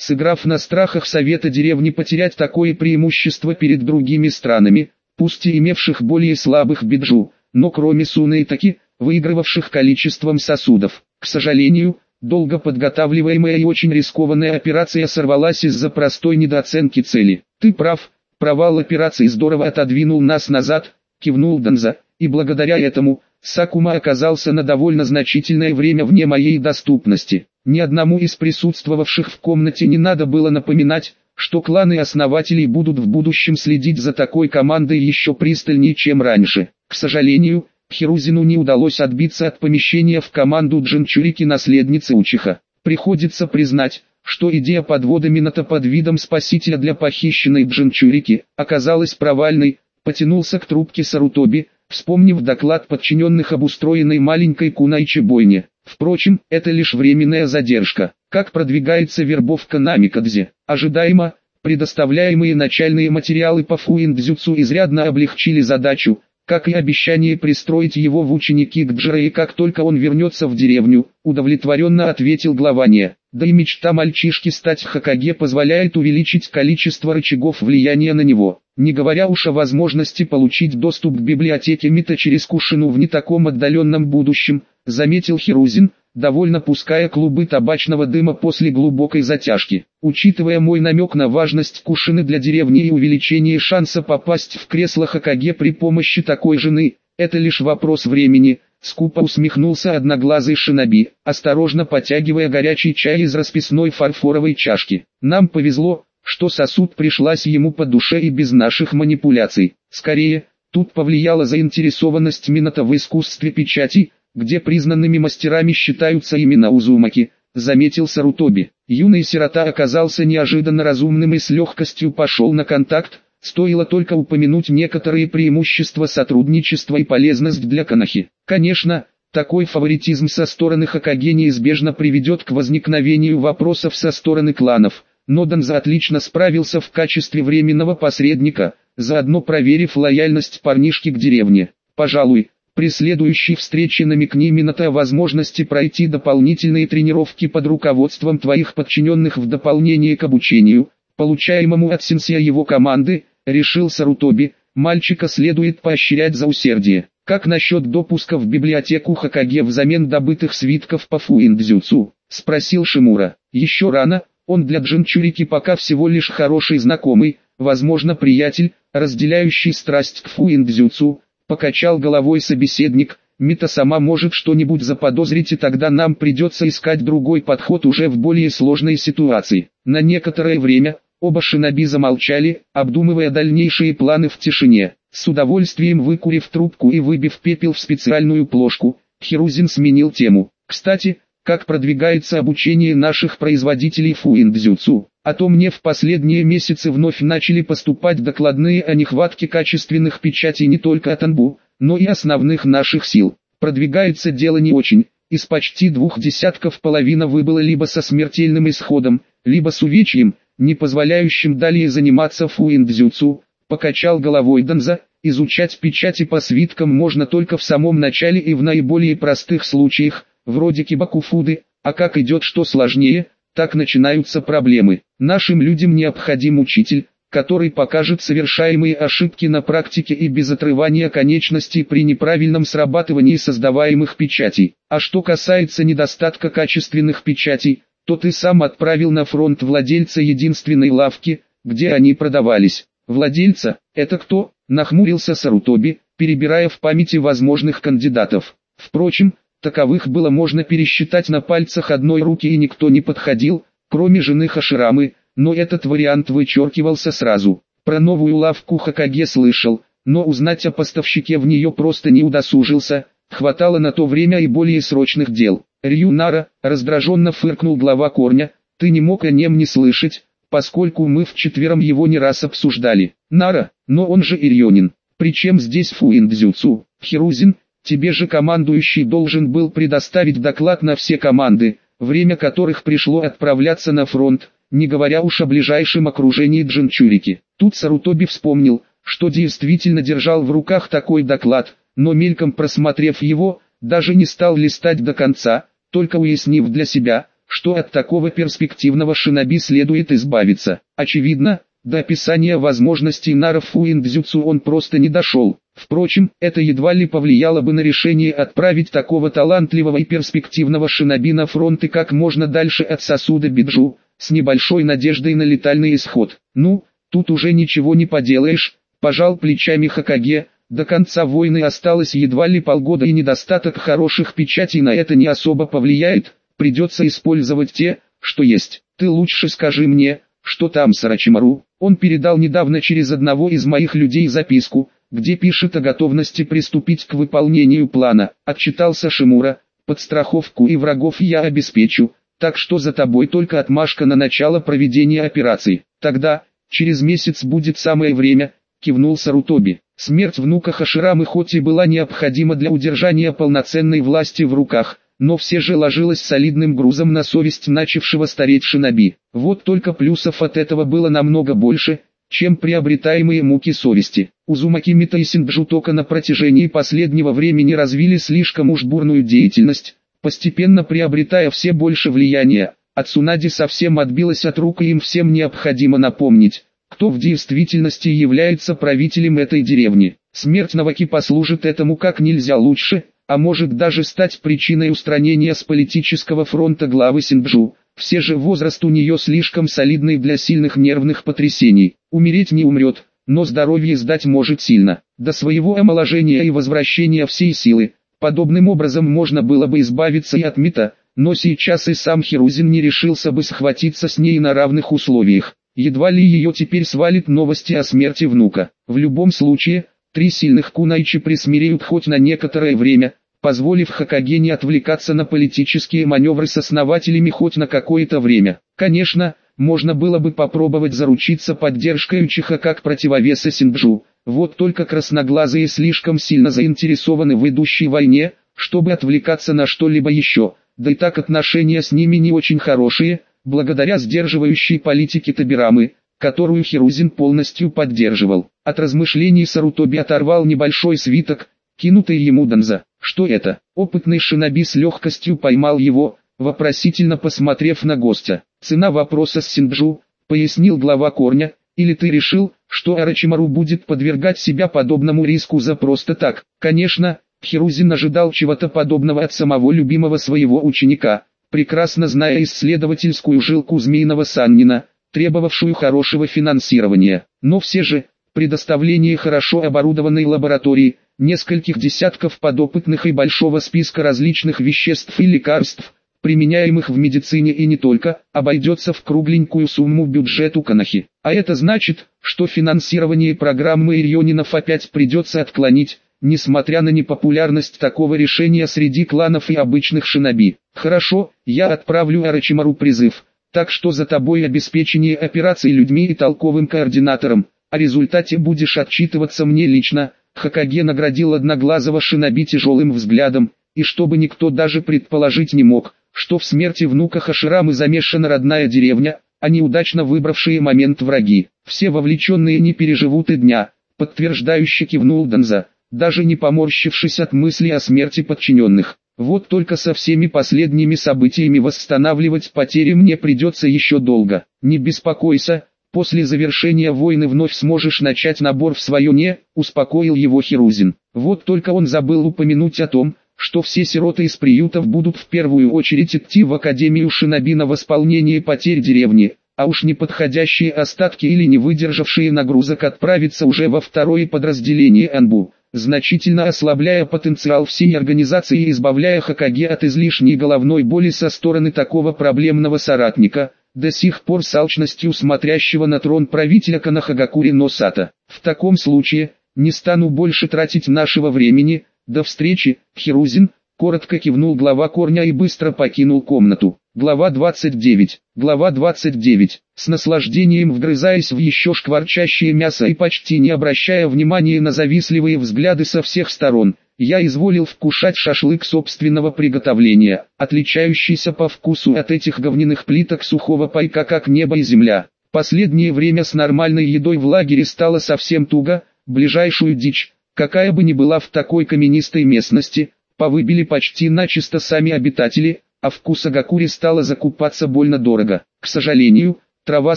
сыграв на страхах совета деревни потерять такое преимущество перед другими странами, пусть и имевших более слабых биджу, но кроме Суны и Таки, выигрывавших количеством сосудов. К сожалению, долго подготавливаемая и очень рискованная операция сорвалась из-за простой недооценки цели. Ты прав, провал операции здорово отодвинул нас назад, кивнул Донза, и благодаря этому, Сакума оказался на довольно значительное время вне моей доступности. Ни одному из присутствовавших в комнате не надо было напоминать, что кланы основателей будут в будущем следить за такой командой еще пристальнее, чем раньше. К сожалению, Хирузину не удалось отбиться от помещения в команду Джинчурики наследницы Учиха. Приходится признать, что идея подвода Минота под видом спасителя для похищенной Джинчурики оказалась провальной, потянулся к трубке Сарутоби, вспомнив доклад подчиненных об устроенной маленькой кунайчи бойне. Впрочем, это лишь временная задержка. Как продвигается вербовка на Микадзе? Ожидаемо, предоставляемые начальные материалы по Фуиндзюцу изрядно облегчили задачу, как и обещание пристроить его в ученики к Джере как только он вернется в деревню, удовлетворенно ответил главание. Да и мечта мальчишки стать Хакаге позволяет увеличить количество рычагов влияния на него, не говоря уж о возможности получить доступ к библиотеке Мита через Кушину в не таком отдаленном будущем, заметил Хирузин, довольно пуская клубы табачного дыма после глубокой затяжки. Учитывая мой намек на важность Кушины для деревни и увеличение шанса попасть в кресло Хакаге при помощи такой жены, это лишь вопрос времени, Скупо усмехнулся одноглазый шиноби, осторожно потягивая горячий чай из расписной фарфоровой чашки. Нам повезло, что сосуд пришлась ему по душе и без наших манипуляций. Скорее, тут повлияла заинтересованность Минота в искусстве печати, где признанными мастерами считаются именно Узумаки, заметил Сарутоби. Юный сирота оказался неожиданно разумным и с легкостью пошел на контакт, Стоило только упомянуть некоторые преимущества сотрудничества и полезность для Канахи. Конечно, такой фаворитизм со стороны Хакаге неизбежно приведет к возникновению вопросов со стороны кланов, но Донза отлично справился в качестве временного посредника, заодно проверив лояльность парнишки к деревне. Пожалуй, при следующей встрече намекни Минота о возможности пройти дополнительные тренировки под руководством твоих подчиненных в дополнение к обучению, получаемому от сенсея его команды, решил Сарутоби, мальчика следует поощрять за усердие. Как насчет допуска в библиотеку Хакаге взамен добытых свитков по Фуиндзюцу? Спросил Шимура. Еще рано, он для Джинчурики пока всего лишь хороший знакомый, возможно приятель, разделяющий страсть к Фуиндзюцу. Покачал головой собеседник, Мита сама может что-нибудь заподозрить и тогда нам придется искать другой подход уже в более сложной ситуации. На некоторое время, Оба шиноби замолчали, обдумывая дальнейшие планы в тишине. С удовольствием выкурив трубку и выбив пепел в специальную плошку, Хирузин сменил тему. Кстати, как продвигается обучение наших производителей фуиндзюцу? А то мне в последние месяцы вновь начали поступать докладные о нехватке качественных печатей не только от Анбу, но и основных наших сил. Продвигается дело не очень, из почти двух десятков половина выбыла либо со смертельным исходом, либо с увечьем, не позволяющим далее заниматься фуиндзюцу, покачал головой Донза, изучать печати по свиткам можно только в самом начале и в наиболее простых случаях, вроде кибакуфуды, а как идет что сложнее, так начинаются проблемы. Нашим людям необходим учитель, который покажет совершаемые ошибки на практике и без отрывания конечностей при неправильном срабатывании создаваемых печатей. А что касается недостатка качественных печатей, то ты сам отправил на фронт владельца единственной лавки, где они продавались. Владельца, это кто? Нахмурился Сарутоби, перебирая в памяти возможных кандидатов. Впрочем, таковых было можно пересчитать на пальцах одной руки и никто не подходил, кроме жены Хаширамы, но этот вариант вычеркивался сразу. Про новую лавку Хакаге слышал, но узнать о поставщике в нее просто не удосужился, хватало на то время и более срочных дел. Рюнара, раздраженно фыркнул глава корня, ты не мог о нем не слышать, поскольку мы вчетвером его не раз обсуждали. Нара, но он же Ирионин. Причем здесь Фуиндзюцу, Хирузин, тебе же командующий должен был предоставить доклад на все команды, время которых пришло отправляться на фронт, не говоря уж о ближайшем окружении Джинчурики. Тут Сарутоби вспомнил, что действительно держал в руках такой доклад, но мельком просмотрев его, даже не стал листать до конца, только уяснив для себя, что от такого перспективного шиноби следует избавиться. Очевидно, до описания возможностей Наров Уиндзюцу он просто не дошел. Впрочем, это едва ли повлияло бы на решение отправить такого талантливого и перспективного шиноби на фронты как можно дальше от сосуда Биджу, с небольшой надеждой на летальный исход. Ну, тут уже ничего не поделаешь, пожал плечами Хакаге, до конца войны осталось едва ли полгода и недостаток хороших печатей на это не особо повлияет, придется использовать те, что есть. Ты лучше скажи мне, что там с Арачимару. Он передал недавно через одного из моих людей записку, где пишет о готовности приступить к выполнению плана. Отчитался Шимура, подстраховку и врагов я обеспечу, так что за тобой только отмашка на начало проведения операции. Тогда, через месяц будет самое время, кивнул Сарутоби. Смерть внука Хаширамы хоть и была необходима для удержания полноценной власти в руках, но все же ложилась солидным грузом на совесть начавшего стареть шиноби. Вот только плюсов от этого было намного больше, чем приобретаемые муки совести. Узумаки Мита и Синджутока на протяжении последнего времени развили слишком уж бурную деятельность, постепенно приобретая все больше влияния, а Цунади совсем отбилась от рук и им всем необходимо напомнить, кто в действительности является правителем этой деревни. Смерть Наваки послужит этому как нельзя лучше, а может даже стать причиной устранения с политического фронта главы Синджу. Все же возраст у нее слишком солидный для сильных нервных потрясений. Умереть не умрет, но здоровье сдать может сильно. До своего омоложения и возвращения всей силы. Подобным образом можно было бы избавиться и от Мита, но сейчас и сам Хирузин не решился бы схватиться с ней на равных условиях. Едва ли ее теперь свалит новости о смерти внука. В любом случае, три сильных кунайчи присмиреют хоть на некоторое время, позволив Хакаге не отвлекаться на политические маневры с основателями хоть на какое-то время. Конечно, можно было бы попробовать заручиться поддержкой Учиха как противовеса Синджу, вот только красноглазые слишком сильно заинтересованы в идущей войне, чтобы отвлекаться на что-либо еще, да и так отношения с ними не очень хорошие, благодаря сдерживающей политике Табирамы, которую Хирузин полностью поддерживал. От размышлений Сарутоби оторвал небольшой свиток, кинутый ему Данза. Что это? Опытный шиноби с легкостью поймал его, вопросительно посмотрев на гостя. Цена вопроса с Синджу, пояснил глава корня, или ты решил, что Арачимару будет подвергать себя подобному риску за просто так? Конечно, Хирузин ожидал чего-то подобного от самого любимого своего ученика, прекрасно зная исследовательскую жилку Змеиного Саннина, требовавшую хорошего финансирования. Но все же, предоставление хорошо оборудованной лаборатории – нескольких десятков подопытных и большого списка различных веществ и лекарств, применяемых в медицине и не только, обойдется в кругленькую сумму бюджету Канахи. А это значит, что финансирование программы Ирионинов опять придется отклонить, несмотря на непопулярность такого решения среди кланов и обычных шиноби. Хорошо, я отправлю Арачимару призыв, так что за тобой обеспечение операций людьми и толковым координатором, о результате будешь отчитываться мне лично, Хакаге наградил одноглазого шиноби тяжелым взглядом, и чтобы никто даже предположить не мог, что в смерти внука Хаширамы замешана родная деревня, а неудачно выбравшие момент враги. Все вовлеченные не переживут и дня, подтверждающе кивнул Данза, даже не поморщившись от мысли о смерти подчиненных. Вот только со всеми последними событиями восстанавливать потери мне придется еще долго. Не беспокойся, После завершения войны вновь сможешь начать набор в свое «не», успокоил его Хирузин. Вот только он забыл упомянуть о том, что все сироты из приютов будут в первую очередь идти в Академию Шиноби на восполнение потерь деревни, а уж неподходящие остатки или не выдержавшие нагрузок отправиться уже во второе подразделение Анбу, значительно ослабляя потенциал всей организации и избавляя Хакаге от излишней головной боли со стороны такого проблемного соратника – до сих пор с алчностью смотрящего на трон правителя Канахагакури Носата. В таком случае, не стану больше тратить нашего времени, до встречи, Хирузин, коротко кивнул глава корня и быстро покинул комнату. Глава 29. Глава 29. С наслаждением вгрызаясь в еще шкварчащее мясо и почти не обращая внимания на завистливые взгляды со всех сторон, я изволил вкушать шашлык собственного приготовления, отличающийся по вкусу от этих говняных плиток сухого пайка как небо и земля. Последнее время с нормальной едой в лагере стало совсем туго, ближайшую дичь, какая бы ни была в такой каменистой местности, повыбили почти начисто сами обитатели, а вкус агакури стало закупаться больно дорого. К сожалению, трава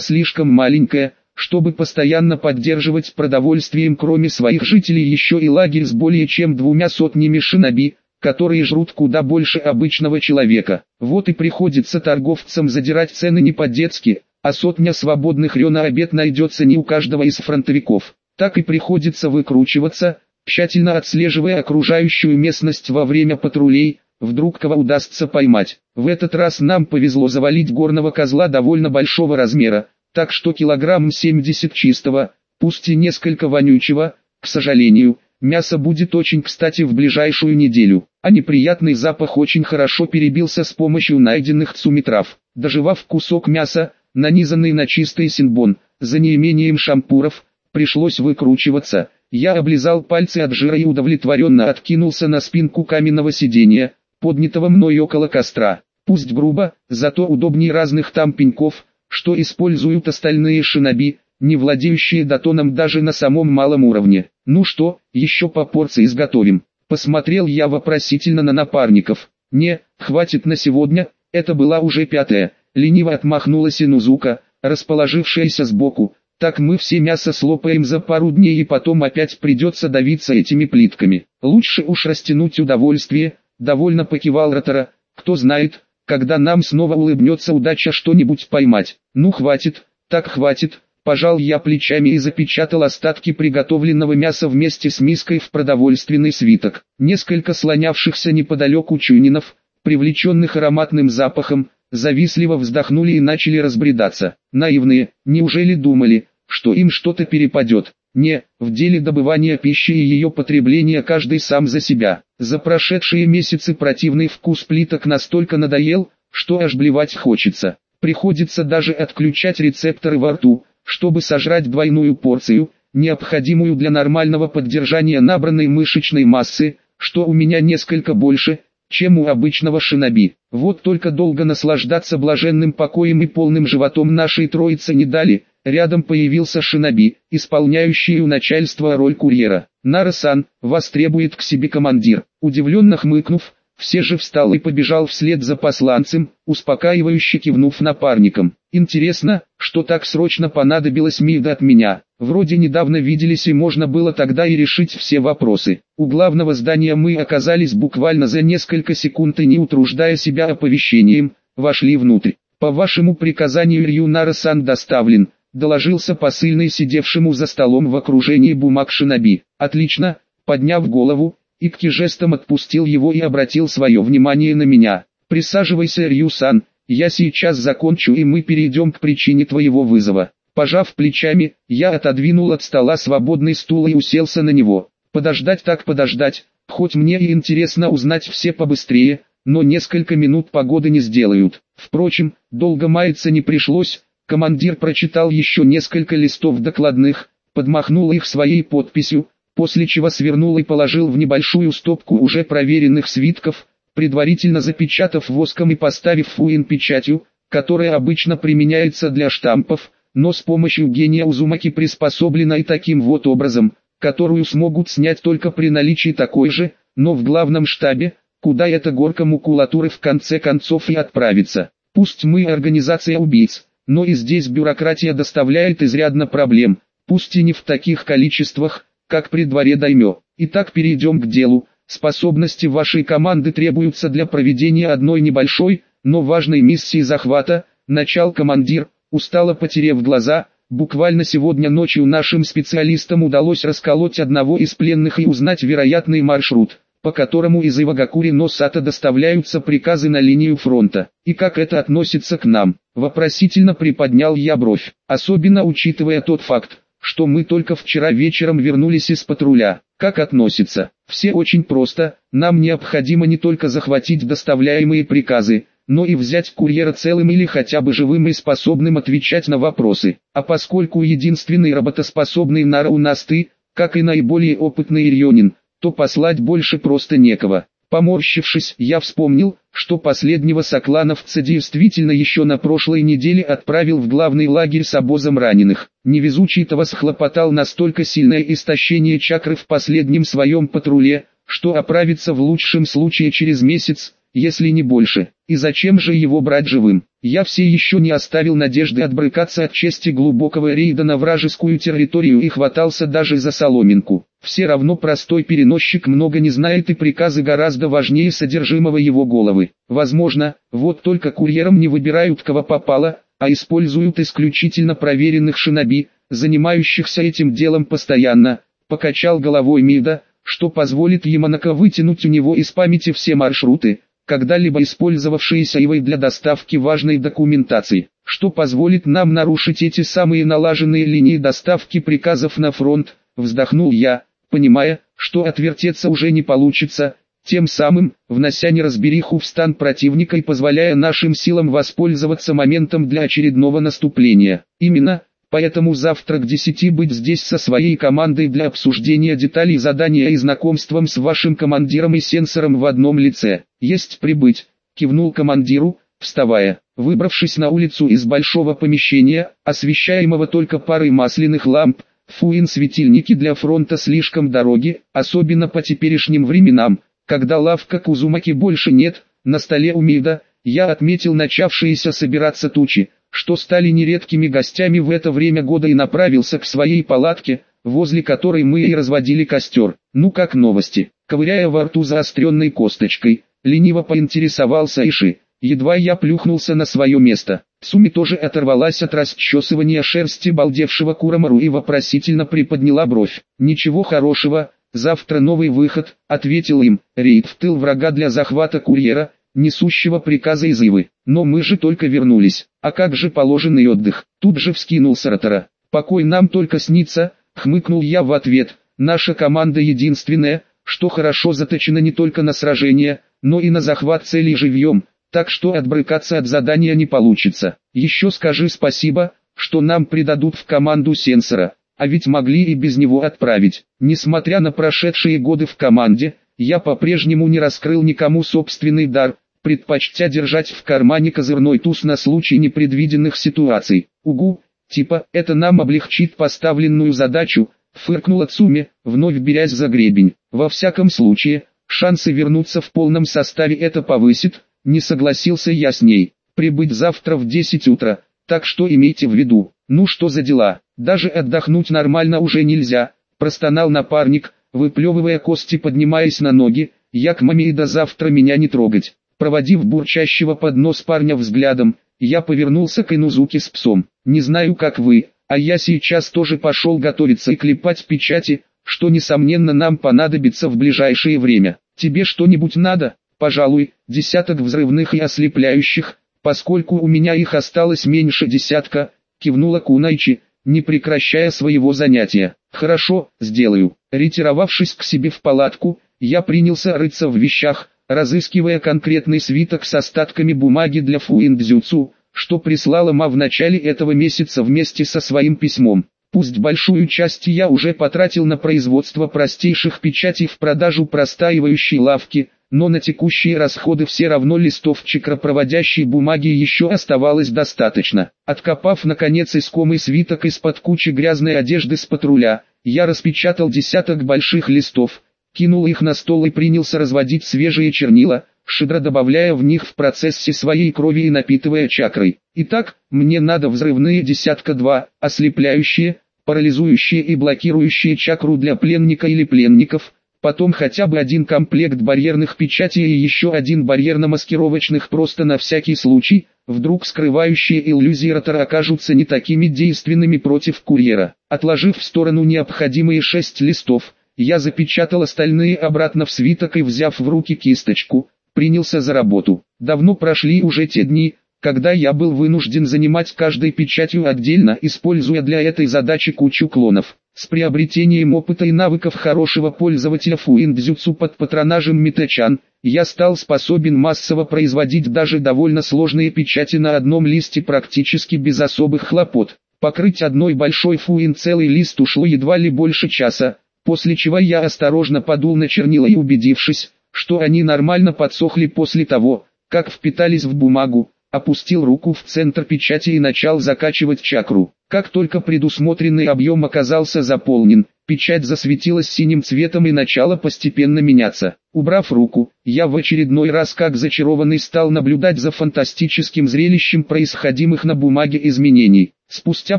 слишком маленькая, чтобы постоянно поддерживать продовольствием кроме своих жителей еще и лагерь с более чем двумя сотнями шиноби, которые жрут куда больше обычного человека. Вот и приходится торговцам задирать цены не по-детски, а сотня свободных рё на обед найдется не у каждого из фронтовиков. Так и приходится выкручиваться, тщательно отслеживая окружающую местность во время патрулей, вдруг кого удастся поймать. В этот раз нам повезло завалить горного козла довольно большого размера, так что килограмм 70 чистого, пусть и несколько вонючего, к сожалению, мясо будет очень кстати в ближайшую неделю, а неприятный запах очень хорошо перебился с помощью найденных цумитрав. Доживав кусок мяса, нанизанный на чистый синбон, за неимением шампуров, пришлось выкручиваться. Я облизал пальцы от жира и удовлетворенно откинулся на спинку каменного сиденья, поднятого мной около костра. Пусть грубо, зато удобнее разных там пеньков, что используют остальные шиноби, не владеющие датоном даже на самом малом уровне. Ну что, еще по порции изготовим. Посмотрел я вопросительно на напарников. Не, хватит на сегодня, это была уже пятая. Лениво отмахнулась Инузука, расположившаяся сбоку. Так мы все мясо слопаем за пару дней и потом опять придется давиться этими плитками. Лучше уж растянуть удовольствие, довольно покивал Ротора. Кто знает, когда нам снова улыбнется удача что-нибудь поймать. Ну хватит, так хватит, пожал я плечами и запечатал остатки приготовленного мяса вместе с миской в продовольственный свиток. Несколько слонявшихся неподалеку чунинов, привлеченных ароматным запахом, завистливо вздохнули и начали разбредаться. Наивные, неужели думали, что им что-то перепадет? Не, в деле добывания пищи и ее потребления каждый сам за себя. За прошедшие месяцы противный вкус плиток настолько надоел, что аж блевать хочется. Приходится даже отключать рецепторы во рту, чтобы сожрать двойную порцию, необходимую для нормального поддержания набранной мышечной массы, что у меня несколько больше, чем у обычного шиноби. Вот только долго наслаждаться блаженным покоем и полным животом нашей троицы не дали, Рядом появился шиноби, исполняющий у начальства роль курьера. Нарасан, вас требует к себе командир. Удивленно хмыкнув, все же встал и побежал вслед за посланцем, успокаивающе кивнув напарником. Интересно, что так срочно понадобилось Мида от меня. Вроде недавно виделись и можно было тогда и решить все вопросы. У главного здания мы оказались буквально за несколько секунд и не утруждая себя оповещением, вошли внутрь. По вашему приказанию Рью Нарасан доставлен, доложился посыльный сидевшему за столом в окружении бумаг шиноби. Отлично, подняв голову, Икки жестом отпустил его и обратил свое внимание на меня. Присаживайся Рью-сан, я сейчас закончу и мы перейдем к причине твоего вызова. Пожав плечами, я отодвинул от стола свободный стул и уселся на него. Подождать так подождать, хоть мне и интересно узнать все побыстрее, но несколько минут погоды не сделают. Впрочем, долго маяться не пришлось, Командир прочитал еще несколько листов докладных, подмахнул их своей подписью, после чего свернул и положил в небольшую стопку уже проверенных свитков, предварительно запечатав воском и поставив фуин печатью, которая обычно применяется для штампов, но с помощью гения Узумаки приспособлена и таким вот образом, которую смогут снять только при наличии такой же, но в главном штабе, куда эта горка макулатуры в конце концов и отправится. Пусть мы организация убийц, но и здесь бюрократия доставляет изрядно проблем, пусть и не в таких количествах, как при дворе Даймё. Итак перейдем к делу. Способности вашей команды требуются для проведения одной небольшой, но важной миссии захвата, начал командир, устало потеряв глаза, буквально сегодня ночью нашим специалистам удалось расколоть одного из пленных и узнать вероятный маршрут по которому из Ивагакури Носата доставляются приказы на линию фронта. И как это относится к нам? Вопросительно приподнял я бровь, особенно учитывая тот факт, что мы только вчера вечером вернулись из патруля. Как относится? Все очень просто, нам необходимо не только захватить доставляемые приказы, но и взять курьера целым или хотя бы живым и способным отвечать на вопросы. А поскольку единственный работоспособный нара у нас ты, как и наиболее опытный Ирионин, то послать больше просто некого. Поморщившись, я вспомнил, что последнего соклановца действительно еще на прошлой неделе отправил в главный лагерь с обозом раненых. Невезучий-то схлопотал настолько сильное истощение чакры в последнем своем патруле, что оправится в лучшем случае через месяц, если не больше. И зачем же его брать живым? Я все еще не оставил надежды отбрыкаться от чести глубокого рейда на вражескую территорию и хватался даже за соломинку. Все равно простой переносчик много не знает и приказы гораздо важнее содержимого его головы. Возможно, вот только курьером не выбирают кого попало, а используют исключительно проверенных шиноби, занимающихся этим делом постоянно. Покачал головой Мида, что позволит Яманака вытянуть у него из памяти все маршруты, когда-либо использовавшиеся Ивой для доставки важной документации, что позволит нам нарушить эти самые налаженные линии доставки приказов на фронт, вздохнул я, понимая, что отвертеться уже не получится, тем самым, внося неразбериху в стан противника и позволяя нашим силам воспользоваться моментом для очередного наступления. Именно, поэтому завтра к 10 быть здесь со своей командой для обсуждения деталей задания и знакомством с вашим командиром и сенсором в одном лице. Есть прибыть, кивнул командиру, вставая. Выбравшись на улицу из большого помещения, освещаемого только парой масляных ламп, Фуин светильники для фронта слишком дороги, особенно по теперешним временам, когда лавка Кузумаки больше нет, на столе у Мида, я отметил начавшиеся собираться тучи, что стали нередкими гостями в это время года и направился к своей палатке, возле которой мы и разводили костер. Ну как новости, ковыряя во рту заостренной косточкой, лениво поинтересовался Иши. Едва я плюхнулся на свое место, Суми тоже оторвалась от расчесывания шерсти балдевшего Курамару и вопросительно приподняла бровь. «Ничего хорошего, завтра новый выход», — ответил им, рейд в тыл врага для захвата курьера, несущего приказа из Ивы. Но мы же только вернулись, а как же положенный отдых? Тут же вскинулся Ротора. Покой нам только снится, хмыкнул я в ответ. Наша команда единственная, что хорошо заточена не только на сражение, но и на захват целей живьем, так что отбрыкаться от задания не получится. Еще скажи спасибо, что нам придадут в команду сенсора, а ведь могли и без него отправить. Несмотря на прошедшие годы в команде, я по-прежнему не раскрыл никому собственный дар, предпочтя держать в кармане козырной туз на случай непредвиденных ситуаций. Угу, типа, это нам облегчит поставленную задачу, фыркнула Цуми, вновь берясь за гребень. Во всяком случае, шансы вернуться в полном составе это повысит, не согласился я с ней. Прибыть завтра в 10 утра, так что имейте в виду. Ну что за дела, даже отдохнуть нормально уже нельзя, простонал напарник, выплевывая кости поднимаясь на ноги, я к маме и до завтра меня не трогать. Проводив бурчащего под нос парня взглядом, я повернулся к Инузуке с псом. Не знаю как вы, а я сейчас тоже пошел готовиться и клепать печати, что несомненно нам понадобится в ближайшее время. Тебе что-нибудь надо? Пожалуй, десяток взрывных и ослепляющих, поскольку у меня их осталось меньше десятка, кивнула Кунайчи, не прекращая своего занятия. Хорошо, сделаю. Ретировавшись к себе в палатку, я принялся рыться в вещах, разыскивая конкретный свиток с остатками бумаги для фуиндзюцу, что прислала Ма в начале этого месяца вместе со своим письмом. Пусть большую часть я уже потратил на производство простейших печатей в продажу простаивающей лавки, но на текущие расходы все равно листов чекропроводящей бумаги еще оставалось достаточно. Откопав наконец искомый свиток из-под кучи грязной одежды с патруля, я распечатал десяток больших листов, кинул их на стол и принялся разводить свежие чернила, шедро добавляя в них в процессе своей крови и напитывая чакрой. Итак, мне надо взрывные десятка-два, ослепляющие, парализующие и блокирующие чакру для пленника или пленников, потом хотя бы один комплект барьерных печатей и еще один барьерно-маскировочных просто на всякий случай, вдруг скрывающие иллюзии ротора окажутся не такими действенными против курьера. Отложив в сторону необходимые шесть листов, я запечатал остальные обратно в свиток и взяв в руки кисточку, принялся за работу. Давно прошли уже те дни, когда я был вынужден занимать каждой печатью отдельно, используя для этой задачи кучу клонов. С приобретением опыта и навыков хорошего пользователя фуиндзюцу под патронажем Митачан, я стал способен массово производить даже довольно сложные печати на одном листе практически без особых хлопот. Покрыть одной большой фуин целый лист ушло едва ли больше часа, после чего я осторожно подул на чернила и убедившись, что они нормально подсохли после того, как впитались в бумагу, опустил руку в центр печати и начал закачивать чакру. Как только предусмотренный объем оказался заполнен, печать засветилась синим цветом и начала постепенно меняться. Убрав руку, я в очередной раз как зачарованный стал наблюдать за фантастическим зрелищем происходимых на бумаге изменений. Спустя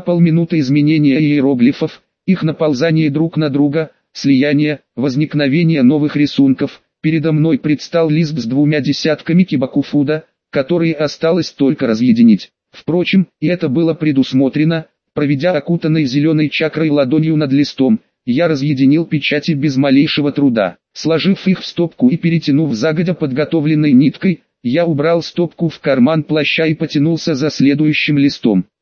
полминуты изменения иероглифов, их наползание друг на друга, слияние, возникновение новых рисунков, передо мной предстал лист с двумя десятками кибакуфуда, которые осталось только разъединить. Впрочем, и это было предусмотрено, проведя окутанной зеленой чакрой ладонью над листом, я разъединил печати без малейшего труда. Сложив их в стопку и перетянув загодя подготовленной ниткой, я убрал стопку в карман плаща и потянулся за следующим листом.